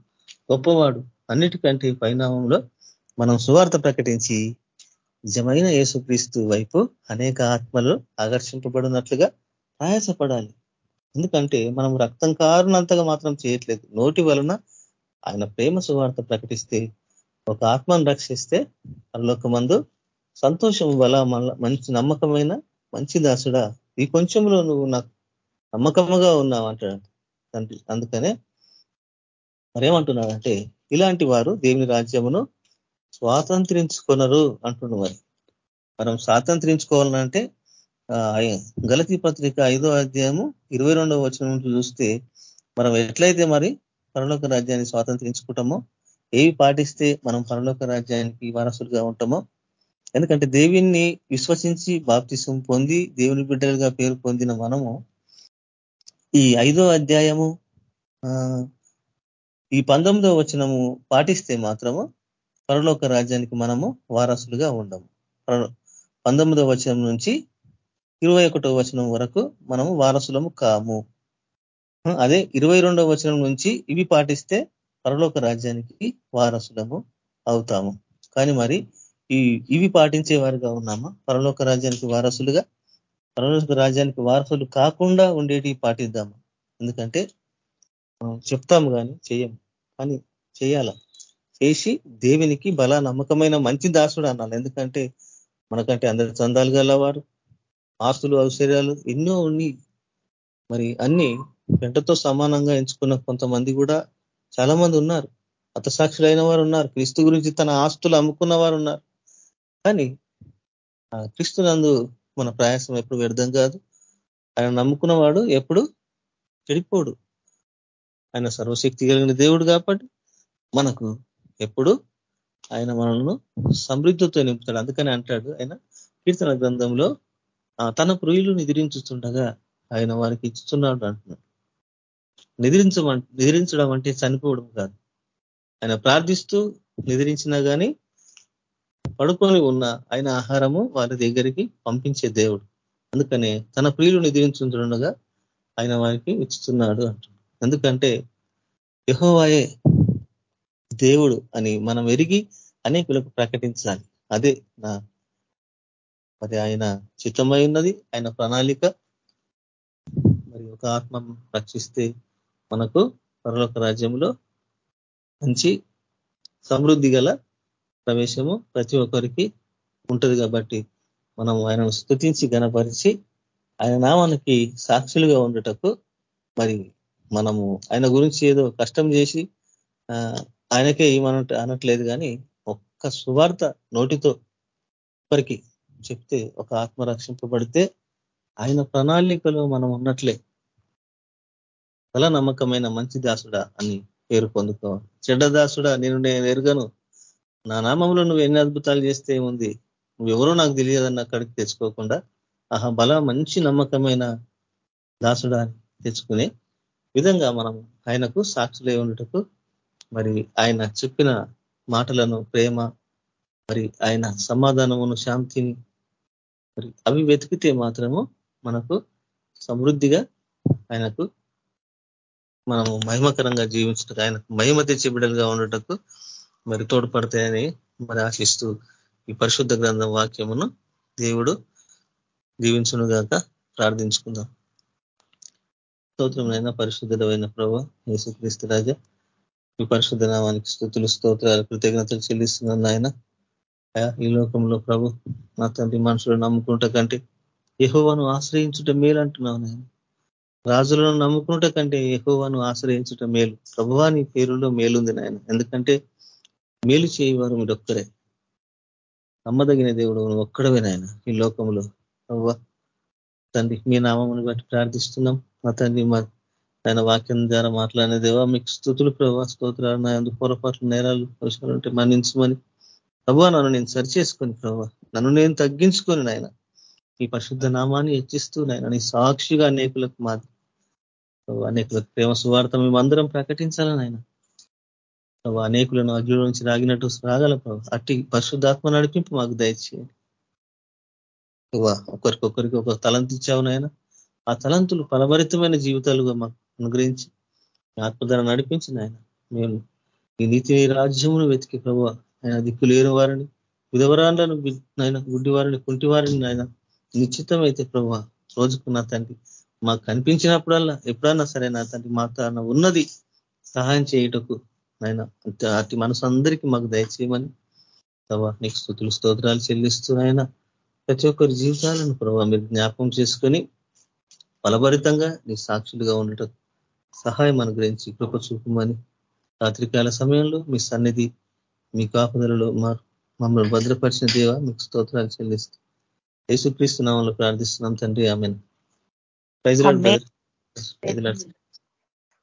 గొప్పవాడు అన్నిటికంటే పరిణామంలో మనం సువార్త ప్రకటించి నిజమైన యేసుక్రీస్తు వైపు అనేక ఆత్మలు ఆకర్షింపబడినట్లుగా ప్రయాసపడాలి. ఎందుకంటే మనం రక్తం కారునంతగా మాత్రం చేయట్లేదు. నోటి వలన ఆయన ప్రేమ సువార్త ప్రకటిస్తే ఒక ఆత్మను రక్షిస్తే అందులోక మందు సంతోషం వల్ల మంచి నమ్మకమైన మంచి దాసుడా. ఈ కొంచెంలో నువ్వు నాకు నమ్మకముగా ఉన్నావు అంటాడు తండ్రి. అందుకనే మరేమంటున్నాడంటే ఇలాంటి వారు దేవుని రాజ్యమును స్వాతంత్రించుకున్నారు అంటున్నారు మరి. మనం స్వాతంత్రించుకోవాలంటే గలతీ పత్రిక ఐదో అధ్యాయము ఇరవై రెండవ వచనం చూస్తే మనం ఎట్లయితే మరి పరలోక రాజ్యాన్ని స్వాతంత్రించుకుంటామో ఏవి పాటిస్తే మనం పరలోక రాజ్యానికి వారసులుగా ఉంటామో ఎందుకంటే దేవిని విశ్వసించి బాప్తిసం పొంది దేవుని బిడ్డలుగా పేరు పొందిన మనము ఈ ఐదో అధ్యాయము ఈ పంతొమ్మిదో వచనము పాటిస్తే మాత్రము పరలోక రాజ్యానికి మనము వారసులుగా ఉండము పంతొమ్మిదవ వచనం నుంచి ఇరవై ఒకటో వచనం వరకు మనము వారసులము కాము. అదే ఇరవై రెండవ వచనం నుంచి ఇవి పాటిస్తే పరలోక రాజ్యానికి వారసులము అవుతాము. కానీ మరి ఈ ఇవి పాటించే వారిగా ఉన్నామా? పరలోక రాజ్యానికి వారసులుగా? పరలోక రాజ్యానికి వారసులు కాకుండా ఉండేటి పాటిద్దాము? ఎందుకంటే చెప్తాము కానీ చేయము కానీ చేయాలా చేసి దేవునికి బల నమ్మకమైన మంచి దాసుడు అన్నాను. ఎందుకంటే మనకంటే అందరి చందాలు గలవారు ఆస్తులు ఔశ్వర్యాలు ఎన్నో ఉన్ని మరి అన్ని వెంటతో సమానంగా ఎంచుకున్న కొంతమంది కూడా చాలా మంది ఉన్నారు. అతసాక్షులైన వారు ఉన్నారు. క్రీస్తు గురించి తన ఆస్తులు అమ్ముకున్న వారు ఉన్నారు. కానీ క్రీస్తు నందు మన ప్రయాసం ఎప్పుడు వ్యర్థం కాదు. ఆయన నమ్ముకున్నవాడు ఎప్పుడు చెడిపోడు. ఆయన సర్వశక్తి కలిగిన దేవుడు కాబట్టి మనకు ఎప్పుడు ఆయన మనల్ని సమృద్ధితో నింపుతాడు. అందుకని అంటాడు ఆయన కీర్తన గ్రంథంలో తన ప్రియులు నిద్రించుతుండగా ఆయన వారికి ఇచ్చుతున్నాడు అంటున్నాడు. నిద్రించమ నిద్రించడం అంటే చనిపోవడం కాదు. ఆయన ప్రార్థిస్తూ నిద్రించినా కానీ పడుకొని ఉన్న ఆయన ఆహారము వారి దగ్గరికి పంపించే దేవుడు. అందుకనే తన ప్రియులు నిద్రించుండగా ఆయన వారికి ఇచ్చుతున్నాడు అంటున్నాడు. ఎందుకంటే యహోవాయే దేవుడు అని మనం ఎరిగి అనేకులకు ప్రకటించాలి. అదే నా మరి ఆయన చిత్తమై ఉన్నది ఆయన ప్రణాళిక. మరి ఒక ఆత్మ రక్షిస్తే మనకు పరలోక రాజ్యంలో మంచి సమృద్ధి గల ప్రవేశము ప్రతి ఒక్కరికి ఉంటది కాబట్టి మనం ఆయనను స్థుతించి గనపరిచి ఆయన నామానికి సాక్షులుగా ఉండటకు మరి మనము ఆయన గురించి ఏదో కష్టం చేసి ఆయనకే ఏమనట అనట్లేదు కానీ ఒక్క సువార్త నోటితో ఒకరికి చెప్తే ఒక ఆత్మ రక్షింపబడితే ఆయన ప్రణాళికలో మనం ఉన్నట్లే. చాలా నమ్మకమైన మంచి దాసుడా అని పేరు పొందుకోవాలి. చెడ్డ దాసుడా నేను నేను ఎరుగను. నా నామంలో నువ్వు ఎన్ని అద్భుతాలు చేస్తే ఏముంది? నువ్వెవరో నాకు తెలియదన్న అక్కడికి తెచ్చుకోకుండా ఆహా బల మంచి నమ్మకమైన దాసుడా అని తెచ్చుకునే విధంగా మనం ఆయనకు సాక్షులై ఉండటకు మరి ఆయన చెప్పిన మాటలను ప్రేమ మరి ఆయన సమాధానమును శాంతిని మరి అవి వెతికితే మాత్రము మనకు సమృద్ధిగా ఆయనకు మనము మహిమకరంగా జీవించటకు ఆయనకు మహిమ తెచ్చి బిడ్డలుగా ఉండటకు మరి తోడ్పడతాయని మరి ఆశిస్తూ ఈ పరిశుద్ధ గ్రంథం వాక్యమును దేవుడు జీవించును గాక ప్రార్థించుకుందాం. స్తోత్రమైన పరిశుద్ధమైన ప్రభు యేసుక్రీస్తు రాజా ఈ పరిశుద్ధ నామానికి స్థుతులు స్తోత్రాలు కృతజ్ఞతలు చెల్లిస్తున్నాను నాయన. ఈ లోకంలో ప్రభు నా తండ్రి మనుషులు నమ్ముకుంట కంటే యహోవాను ఆశ్రయించుట మేలు అంటున్నావు నేను రాజులను నమ్ముకుంట కంటే యహోవాను ఆశ్రయించుట మేలు. ప్రభువా నీ పేరులో మేలుంది నాయన. ఎందుకంటే మేలు చేయవారు మీరు ఒక్కరే నమ్మదగిన దేవుడు ఒక్కడవే నాయన ఈ లోకంలో. ప్రభు తండ్రి మీ నామమును బట్టి ప్రార్థిస్తున్నాం. మా తండ్రి మా ఆయన వాక్యం ద్వారా మాట్లాడిన దేవా మీకు స్థుతులు ప్రభా స్తోత్రాలు నా ఎందుకు పొరపాట్లు నేరాలు ఉంటే మన్నించమని. ప్రభావ నన్ను నేను సరి చేసుకొని ప్రభావ నన్ను నేను తగ్గించుకొని నాయన ఈ పరిశుద్ధ నామాన్ని హెచ్చిస్తూ నాయన నీ సాక్షిగా అనేకులకు మాది అనేకులకు ప్రేమ సువార్త మేమందరం ప్రకటించాలని ఆయన ప్రభావ అనేకులను అగ్ని నుంచి రాగినట్టు రాగల ప్రభావ అట్టి పరిశుద్ధాత్మ నడిపింపు మాకు దయచేయండి. ఒకరికొకరికి ఒక తలంతిచ్చావు నాయన ఆ తలంతులు ఫలభరితమైన జీవితాలుగా మాకు అనుగ్రహించి ఆత్మధర నడిపించింది ఆయన మేము ఈ నీతి రాజ్యమును వెతికి ప్రభు ఆయన దిక్కు లేని వారిని విధవరాలను ఆయన గుడ్డి వారిని కుంటి వారిని ఆయన నిశ్చితమైతే ప్రభు రోజుకు నా తండ్రి మాకు కనిపించినప్పుడల్లా ఎప్పుడన్నా సరే నా తండ్రి మాతో ఉన్నది సహాయం చేయుటకు ఆయన అతి మనసు అందరికీ మాకు దయచేయమని ప్రభా నీకు స్థుతులు స్తోత్రాలు చెల్లిస్తూ ఆయన ప్రతి ఒక్కరి జీవితాలను ప్రభావ మీరు జ్ఞాపకం చేసుకొని బలభరితంగా నీ సాక్షులుగా ఉండటం సహాయం అనుగ్రహించి కృప చూపమని రాత్రికాల సమయంలో మీ సన్నిధి మీ కాపుదలలో మమ్మల్ని భద్రపరిచిన దేవ మీకు స్తోత్రాలు చెల్లిస్తూ యేసుక్రీస్తు నామంలో ప్రార్థిస్తున్నాం తండ్రి. ఆమెను.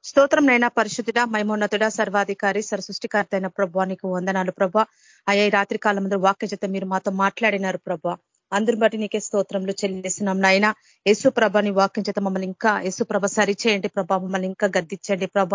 స్తోత్రం నైనా పరిశుద్ధుడ మైమోన్నతుడ సర్వాధికారి సరసృష్టికర్త అయిన ప్రభానికి వందనాలు ప్రభా. అయ్యా ఈ రాత్రి కాలం వాక్య చేత మీరు మాతో మాట్లాడినారు ప్రభా. అందరి బట్టి నీకే స్తోత్రంలో చెల్లిస్తున్నాం నాయన. యేసు ప్రభాని నీ వాక్యం చేత మమ్మల్ని ఇంకా యేసు ప్రభ సరిచేయండి ప్రభా మమ్మల్ని ఇంకా గద్దించండి ప్రభ.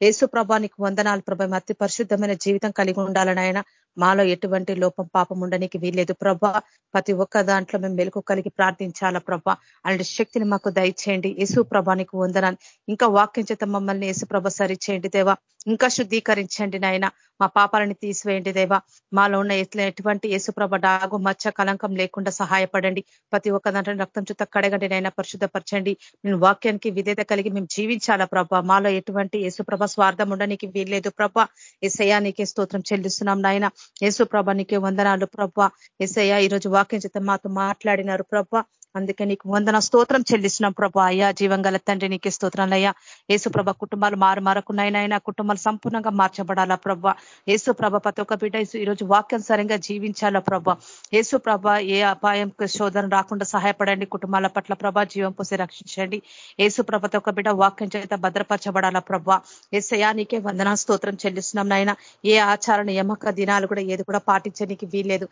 యేసు ప్రభా నీకు వందనాలు ప్రభ. అతి పరిశుద్ధమైన జీవితం కలిగి ఉండాలని ఆయన మాలో ఎటువంటి లోపం పాపం ఉండనికి వీల్లేదు. ప్రభా ప్రతి ఒక్క దాంట్లో మేము మెలకు కలిగి ప్రార్థించాలా ప్రభా? అలాంటి శక్తిని మాకు దయచేయండి. యేసు ప్రభానికి వందనాలు. ఇంకా వాక్యం చేత మమ్మల్ని యేసు ప్రభ సరిచేయండి దేవా. ఇంకా శుద్ధీకరించండి నాయన. మా పాపాలని తీసివేయండి దేవా. మాలో ఉన్న ఎటువంటి యేసుప్రభ డాగు మచ్చ కలంకం లేకుండా సహాయపడండి. ప్రతి ఒక్క దాంట్లో రక్తం చుట్ట కడగండి నైనా పరిశుద్ధపరచండి. మేము వాక్యానికి విధేత కలిగి మేము జీవించాలా ప్రభ? మాలో ఎటువంటి యేసుప్రభ స్వార్థం ఉండడానికి వీల్లేదు ప్రభ. ఏసయానికే స్తోత్రం చెల్లిస్తున్నాం నాయన. యేసు ప్రభానికి వందనాలు. ప్రభ ఏసయ్య ఈరోజు వాక్యం చేత మాతో మాట్లాడినారు. ప్రభ అందుకే నీకు వందన స్తోత్రం చెల్లిస్తున్నాం ప్రభా. అయ్యా జీవం గల తండ్రి నీకే స్తోత్రాలు అయ్యా. ఏసు ప్రభ కుటుంబాలు మారు మారకున్నాయినైనా కుటుంబాలు సంపూర్ణంగా మార్చబడాలా ప్రభా. యేసు ప్రభ ప్రతి ఒక్క బిడ్డ ఈరోజు వాక్యానుసారంగా జీవించాలా ప్రభా. ఏసు ప్రభ ఏ అపాయం శోధన రాకుండా సహాయపడండి కుటుంబాల పట్ల ప్రభా జీవం పోసి రక్షించండి. ఏసు ప్రభ ప్రతి ఒక్క బిడ్డ వాక్యం చేత భద్రపరచబడాలా ప్రభా. ఏసయా నీకే వందన స్తోత్రం చెల్లిస్తున్నాం నాయన. ఏ ఆచార నియమక దినాలు కూడా ఏది కూడా పాటించడానికి వీల్లేదు.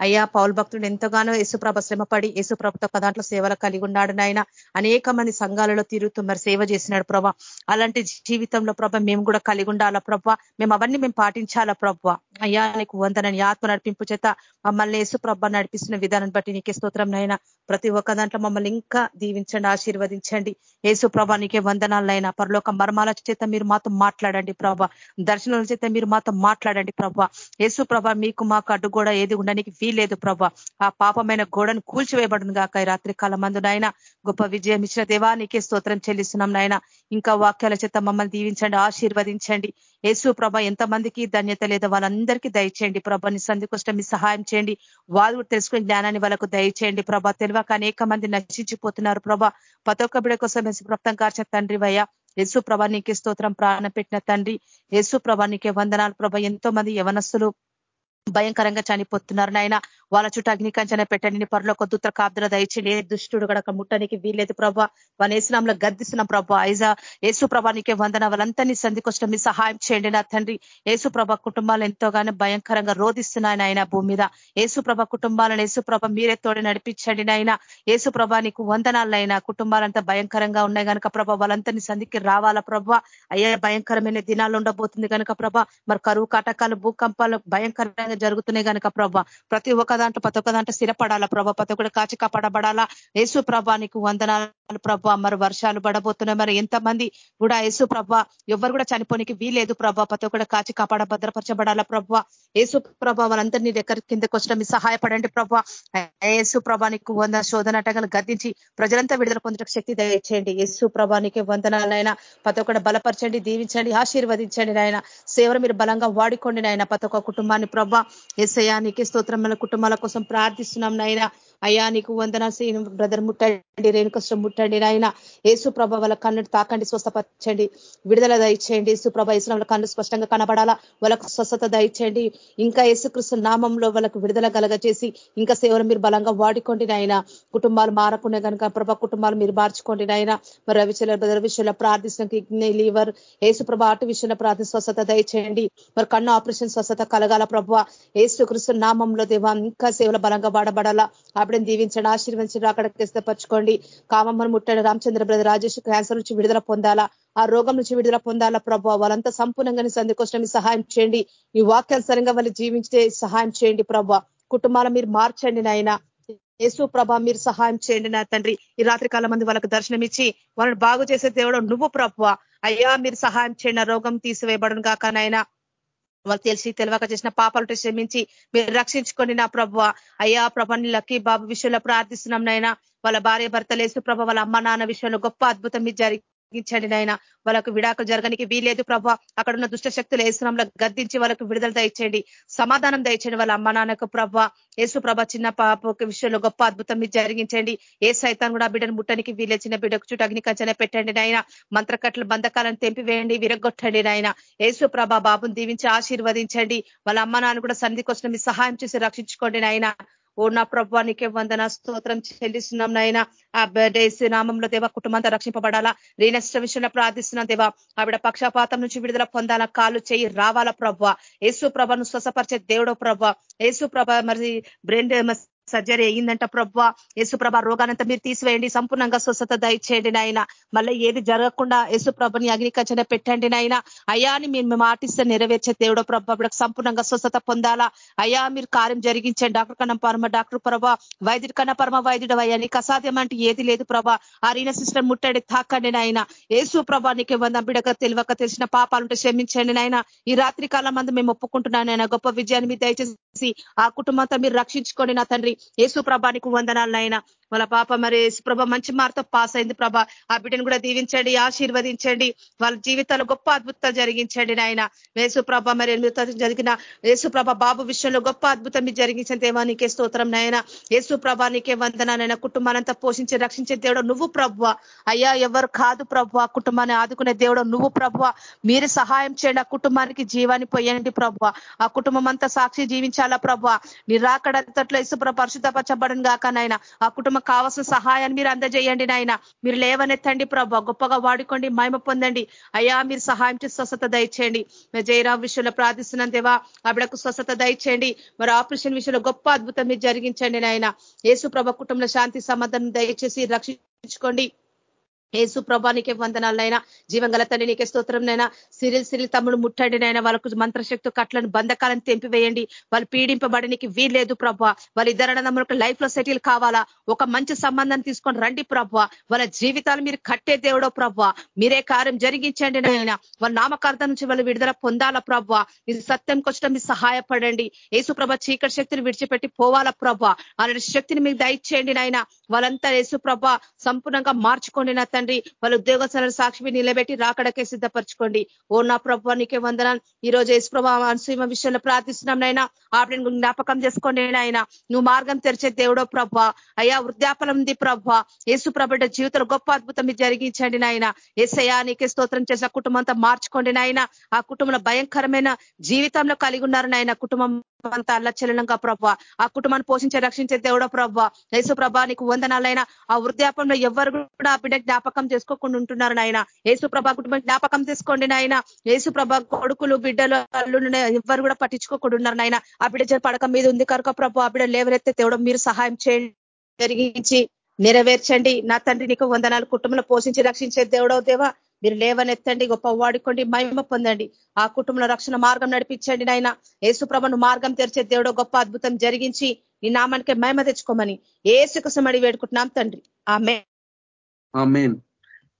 అయ్యా పౌల్ భక్తుడు ఎంతగానో యేసుప్రభ శ్రమపడి యేసుప్రభతో ఒక దాంట్లో సేవలు కలిగి ఉన్నాడు నాయన. అనేక మంది సంఘాలలో తిరుగుతూ మరి సేవ చేసినాడు ప్రభా. అలాంటి జీవితంలో ప్రభ మేము కూడా కలిగి ఉండాలా ప్రభ? మేము అవన్నీ మేము పాటించాలా ప్రభ? అయ్యా నీకు వందనని ఆత్మ నడిపింపు చేత మమ్మల్ని యేసుప్రభ నడిపిస్తున్న విధానం బట్టి నీకే స్తోత్రం నాయన. ప్రతి ఒక్క దాంట్లో మమ్మల్ని ఇంకా దీవించండి ఆశీర్వదించండి. ఏసు ప్రభానికే నీకే వందనాలైనా. పరలోక మర్మాల చేత మీరు మాతో మాట్లాడండి ప్రభ. దర్శనాల చేత మీరు మాతో మాట్లాడండి ప్రభ. యేసు ప్రభ మీకు మాకు అడ్డు కూడా ఏది ఉండడానికి వీలేదు ప్రభ. ఆ పాపమైన గోడను కూల్చివేయబడును గాక ఈ రాత్రి కాలం మందునైనా నాయన. గొప్ప విజయం ఇచ్చిన దేవానికే స్తోత్రం చెల్లిస్తున్నాం నాయన. ఇంకా వాక్యాల చేత మమ్మల్ని దీవించండి ఆశీర్వదించండి. యేసు ప్రభ ఎంతమందికి ధన్యత లేదో వాళ్ళందరికీ దయచేయండి ప్రభ. నీ సంధికొష్టం మీ సహాయం చేయండి. వాళ్ళు తెలుసుకుని జ్ఞానాన్ని వాళ్ళకు దయచేయండి ప్రభ. తెలియక అనేక మంది నశించిపోతున్నారు. ప్రభా పతొక్క బిడ కోసం రక్తం కార్చే తండ్రి వయ్యా. యేసు ప్రభా నీకే స్తోత్రం ప్రాణం పెట్టిన తండ్రి. యేసు ప్రభా నీకే వందనాలు ప్రభ. ఎంతో మంది యవనస్తులు భయంకరంగా చనిపోతున్నారు నాయన. వాళ్ళ చుట్టూ అగ్నికంచన పెట్టండి. పరులో ఒక దుత్ర కాబ్దుల దయచేయండి. ఏ దుష్టుడు కూడా ముట్టనికి వీలేదు ప్రభా. వాళ్ళ ఏసునాంలో గద్దిస్తున్నాం ప్రభా. ఐజా ఏసు ప్రభా నీకే వందన వాళ్ళంతా సంధికొచ్చిన మీ సహాయం చేయండి నా తండ్రి. ఏసు ప్రభ కుటుంబాలు ఎంతోగానో భయంకరంగా రోధిస్తున్నాయి ఆయన భూమి మీద. ఏసు ప్రభ కుటుంబాలను ఏసు ప్రభ మీరే తోడి నడిపించండి నాయన. ఏసు ప్రభ నీకు వందనాలైనా కుటుంబాలంతా భయంకరంగా ఉన్నాయి కనుక ప్రభ. వాళ్ళంతా సంధికి రావాలా ప్రభ? అయ్యే భయంకరమైన దినాలు ఉండబోతుంది కనుక ప్రభ. మరి కరువు కాటకాలు భూకంపాలు భయంకరంగా జరుగుతున్నాయి కనుక ప్రభ ప్రతి ఒక్క దాంట్లో ప్రతి ఒక్క దాంట్లో స్థిరపడాలా ప్రభ ప్రతి ఒక్కటి కాచి కాపాడబడాలా? యేసు ప్రభా నీకు వందనాలు ప్రభ మరి వర్షాలు పడబోతున్నాయి. మరి ఎంతమంది కూడా యేసు ప్రభ ఎవరు కూడా చనిపోనికి వీలేదు ప్రభ ప్రతి ఒక్కటి కాచి కాపాడ భద్రపరచబడాలా ప్రభ యేసు ప్రభ వాళ్ళందరినీ దగ్గర కిందకు వచ్చిన మీ సహాయపడండి ప్రభ యేసు ప్రభానికి వంద శోధన అటగలు గద్దించి ప్రజలంతా విడుదల పొందటకు శక్తి దయచేయండి. యేసు ప్రభానికి వందనాలైనా ప్రతి ఒక్కటి బలపరచండి దీవించండి ఆశీర్వదించండి నాయన. సేవలు మీరు బలంగా వాడుకోండి నాయన. ప్రతి ఒక్క కుటుంబాన్ని ప్రభా ఎస్ఐయా నీకే స్తోత్రం మన కుటుంబాల కోసం ప్రార్థిస్తున్నాం నాయన. అయ్యా నీకు వందన బ్రదర్ ముట్టండి రేణుకష్టం ముట్టండి నాయన ఏసు ప్రభ వాళ్ళ కన్ను తాకండి స్వస్థపరచండి విడుదల దయచేయండి యేసు ప్రభ ఇస్లాంల కన్ను స్పష్టంగా కనబడాలా? వాళ్ళకు స్వస్థత దయచేయండి ఇంకా యేసుకృష్ణ నామంలో వాళ్ళకు విడుదల కలగజేసి ఇంకా సేవలు మీరు బలంగా వాడుకోండి నాయన. కుటుంబాలు మారకుండా కనుక ప్రభ కుటుంబాలు మీరు మార్చుకోండి నాయన. మరి రవిచల బ్రదర్ విషయంలో ప్రార్థిస్తున్న కిడ్నీ లీవర్ ఏసు ప్రభ అటు విషయంలో ప్రార్థి స్వస్థత దయచేయండి. మరి కన్ను ఆపరేషన్ స్వస్థత కలగాల ప్రభ. ఏసు నామంలో దేవా ఇంకా సేవల బలంగా వాడబడాలా? బిడ్డను దీవించండి? ఆశీర్వించండి అక్కడ పరచుకోండి కామమ్మను ముట్టాడు. రామచంద్ర బ్రదర్ రాజేష్ క్యాన్సర్ నుంచి విడుదల పొందాలా? ఆ రోగం నుంచి విడుదల పొందాలా? ప్రభావ వాళ్ళంతా సంపూర్ణంగా సందుకోసం సహాయం చేయండి. ఈ వాక్యానుసరంగా వాళ్ళు జీవించే సహాయం చేయండి ప్రభావ కుటుంబాల మీరు మార్చండి నాయన. యేసు ప్రభా మీరు సహాయం చేయండి నా తండ్రి. ఈ రాత్రి కాలం మంది వాళ్ళకు దర్శనం ఇచ్చి వాళ్ళని బాగు చేసే దేవుడు నువ్వు ప్రభు. అయ్యా మీరు సహాయం చేయండి. రోగం తీసివేయబడను కాక నాయన. వాళ్ళు తెలిసి తెలియక చేసిన పాపాలు క్షమించి మీరు రక్షించుకోండి నా ప్రభు. అయ్యా ప్రభాని లక్కీ బాబు విషయంలో ప్రార్థిస్తున్నాం నాయన. వాళ్ళ భార్య భర్త లేసు ప్రభ వాళ్ళ అమ్మ నాన్న విషయంలో గొప్ప అద్భుతం మీరు తగ్గించండి నాయన. వాళ్ళకు విడాకులు జరగనికి వీలేదు ప్రభ. అక్కడ ఉన్న దుష్ట శక్తులు ఏసునంలో గద్దించి వాళ్ళకు విడుదల దయచేయండి. సమాధానం దయచేయండి వాళ్ళ అమ్మ నాన్నకు ప్రభ. యేసు ప్రభ చిన్న పాప విషయంలో గొప్ప అద్భుతం మీరు జరిగించండి. ఏ సైతాన్ కూడా బిడ్డను ముట్టనికి వీలే చిన్న బిడ్డకు చుట్టూ అగ్ని కంచన పెట్టండి నాయన. మంత్రకట్లు బంధకాలను తెంపివేయండి విరగొట్టండి నాయన. యేసు ప్రభ బాబుని దీవించి ఆశీర్వదించండి. వాళ్ళ అమ్మ నాన్న కూడా సంధికి మీ సహాయం చేసి రక్షించుకోండి నాయన. ఓ నా ప్రభానికే వందన స్తోత్రం చెల్లిస్తున్నాం నాయన. ఆ డేసి నామంలో దేవ కుటుంబంతో రక్షింపబడాలా? రీనష్ట విషయంలో ప్రార్థిస్తున్నాం దేవ. ఆవిడ పక్షపాతం నుంచి విడుదల పొందాలా? కాలు చేయి రావాలా ప్రభ? యేసు ప్రభను స్వసపరిచే దేవుడో ప్రభ. యేసు ప్రభ మరి బ్రెండ్ సర్జరీ అయ్యిందంట ప్రభ. యేసుప్రభ రోగానంతా మీరు తీసివేయండి. సంపూర్ణంగా స్వస్థత దయచేయండి నాయన. మళ్ళీ ఏది జరగకుండా యేసుప్రభని అగ్నికచన పెట్టండి నాయన. అయ్యా అని మేము మాటిస్తే నెరవేర్చే దేవుడో ప్రభ. సంపూర్ణంగా స్వస్థత పొందాలా. అయ్యా మీరు కార్యం జరిగించండి. డాక్టర్ కన్నా పరమ డాక్టర్ ప్రభ. వైద్యుడి కన్నా పరమ వైద్యుడు అయ్యా. నీకు అసాధ్యం అంటే ఏది లేదు ప్రభ. ఆ రీన సిస్టర్ ముట్టండి తాకండి నాయన. యేసు ప్రభ నీకు వంద బిడక తెలియక తెలిసిన పాపాలుంటే క్షమించండి నాయన. ఈ రాత్రి కాలం మంది మేము ఒప్పుకుంటున్నాను గొప్ప విజయాన్ని మీరు దయచేసి ఆ కుటుంబంతో మీరు రక్షించుకోండి నా తండ్రి. యేసు ప్రభానికి వందనాలనైనా. వాళ్ళ పాప మరి ప్రభ మంచి మార్తో పాస్ అయింది ప్రభ. ఆ బిడ్డను కూడా దీవించండి ఆశీర్వదించండి. వాళ్ళ జీవితాలు గొప్ప అద్భుతాలు జరిగించండి నాయన. యేసు మరి ఎనిమిది జరిగిన యేసుప్రభ బాబు విషయంలో గొప్ప అద్భుతం మీరు జరిగించిన దేవా నీకే స్తోత్రం నాయన. యేసుప్రభ నీకే వందనానైనా కుటుంబానంతా పోషించి రక్షించే దేవుడు నువ్వు ప్రభు అయ్యా ఎవరు కాదు ప్రభు ఆ కుటుంబాన్ని ఆదుకునే దేవుడు నువ్వు ప్రభు మీరు సహాయం చేయండి ఆ కుటుంబానికి జీవాన్ని పోయండి ప్రభు ఆ కుటుంబం అంతా సాక్షి జీవించాలా ప్రభు నిరాకడతట్లో యేసు యేసుప్రభ పరిశుద్ధపరచబడను గాక నాయన. ఆ కుటుంబం కావాల్సిన సహాయాన్ని మీరు అందజేయండి నాయన. మీరు లేవనెత్తండి ప్రభా. గొప్పగా వాడుకోండి మహిమ పొందండి. అయ్యా మీరు సహాయం చేసి స్వస్థత దయచేయండి. జయరాం విషయంలో ప్రార్థిస్తున్నంతేవా ఆవిడకు స్వస్థత దయచేయండి. మరి ఆపరేషన్ విషయంలో గొప్ప అద్భుతం మీరు జరిగించండి నాయన. యేసు ప్రభ కుటుంబంలో శాంతి సమాధానం దయచేసి రక్షించుకోండి. ఏసు ప్రభానికే వందనాలనైనా జీవంగల తండ్రి నీకే స్తోత్రంనైనా సిరిల్ సిరిల్ తమ్ముడు ముట్టండి నైనా వాళ్ళకు మంత్రశక్తి కట్లను బంధకాలను తెంపివేయండి. వాళ్ళు పీడింపబడనికి వీల్లేదు ప్రభ. వాళ్ళ ఇద్దరు లైఫ్లో సెటిల్ కావాలా? ఒక మంచి సంబంధం తీసుకొని రండి ప్రభ. వాళ్ళ జీవితాలు మీరు కట్టే దేవుడో ప్రభ. మీరే కార్యం జరిగించండి నాయన. వాళ్ళ నామకార్థం నుంచి వాళ్ళు విడుదల పొందాలా ప్రభ. ఇది సత్యంకి వచ్చడం మీరు సహాయపడండి. యేసు ప్రభ చీకటి శక్తిని విడిచిపెట్టి పోవాలా ప్రభ. అలాంటి శక్తిని మీకు దయచేయండి నాయన. వాళ్ళంతా యేసు ప్రభ సంపూర్ణంగా మార్చుకోండి నా తండ్రి వాళ్ళ ఉద్యోగస్తులను సాక్షి నిలబెట్టి రాకడకే సిద్ధపరచుకోండి. ఓ నా ప్రభు నీకే వందనాలు. ఈ రోజు యేసుప్రభ అనుసీమ విషయంలో ప్రార్థిస్తున్నాం నైనా ఆవిడని జ్ఞాపకం చేసుకోండి ఆయన నువ్వు మార్గం తెరిచే దేవుడో ప్రభ. అయ్యా వృద్ధాపనం ఉంది ప్రభ. యేసు ప్రభుడ జీవితంలో గొప్ప అద్భుతం జరిగించండి నాయన. ఏసయ్యా నీకే స్తోత్రం చేసి ఆ కుటుంబం అంతా మార్చుకోండి నాయన. ఆ కుటుంబంలో భయంకరమైన జీవితంలో కలిగి ఉన్నారు నాయన. కుటుంబం అంతా అల్లచలనంగా ప్రభ. ఆ కుటుంబాన్ని పోషించే రక్షించే దేవుడో ప్రభ. యేసు ప్రభ నీకు వందనాలైనా ఆ వృద్ధాపంలో ఎవరు కూడా ఆ బిడ్డ జ్ఞాపకం చేసుకోకుండా ఉంటున్నారు నాయన. యేసు కుటుంబం జ్ఞాపకం తీసుకోండి నాయన. యేసు కొడుకులు బిడ్డలు అల్లు ఎవరు కూడా పట్టించుకోకుండా ఉన్నారు నాయన. ఆ బిడ్డ పడక మీద ఉంది కనుక ప్రభు ఆ బిడ్డ లేవనెత్తే తేవడం మీరు సహాయం చేయండి జరిగించి నెరవేర్చండి. నా తండ్రి నీకు వందనాలు. కుటుంబంలో పోషించి రక్షించే దేవుడో దేవా. మీరు లేవనెత్తండి గొప్ప వాడుకోండి మహిమ పొందండి. ఆ కుటుంబంలో రక్షణ మార్గం నడిపించండి నాయన. ఏసుప్రభను మార్గం తెరిచే దేవుడో గొప్ప అద్భుతం జరిగించి నీ నామానికి మహిమ తెచ్చుకోమని ఏసుకుసమడి వేడుకుంటున్నాం తండ్రి. ఆమె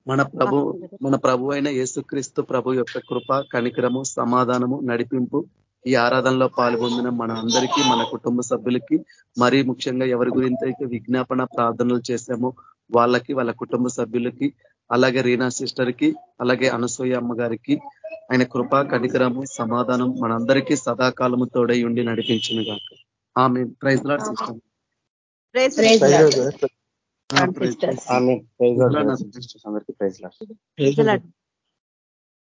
మన ప్రభు మన ప్రభు అయిన యేసుక్రీస్తు ప్రభు యొక్క కృప కనికరము సమాధానము నడిపింపు ఈ ఆరాధనలో పాల్గొందిన మన అందరికీ మన కుటుంబ సభ్యులకి మరీ ముఖ్యంగా ఎవరి గురించి అయితే విజ్ఞాపన ప్రార్థనలు చేశామో వాళ్ళకి వాళ్ళ కుటుంబ సభ్యులకి అలాగే రీనా సిస్టర్కి అలాగే అనసూయ అమ్మ గారికి ఆయన కృప కనికరము సమాధానం మనందరికీ సదాకాలము తోడై ఉండి నడిపించిన గాక ఆమె praise lord system
praise lord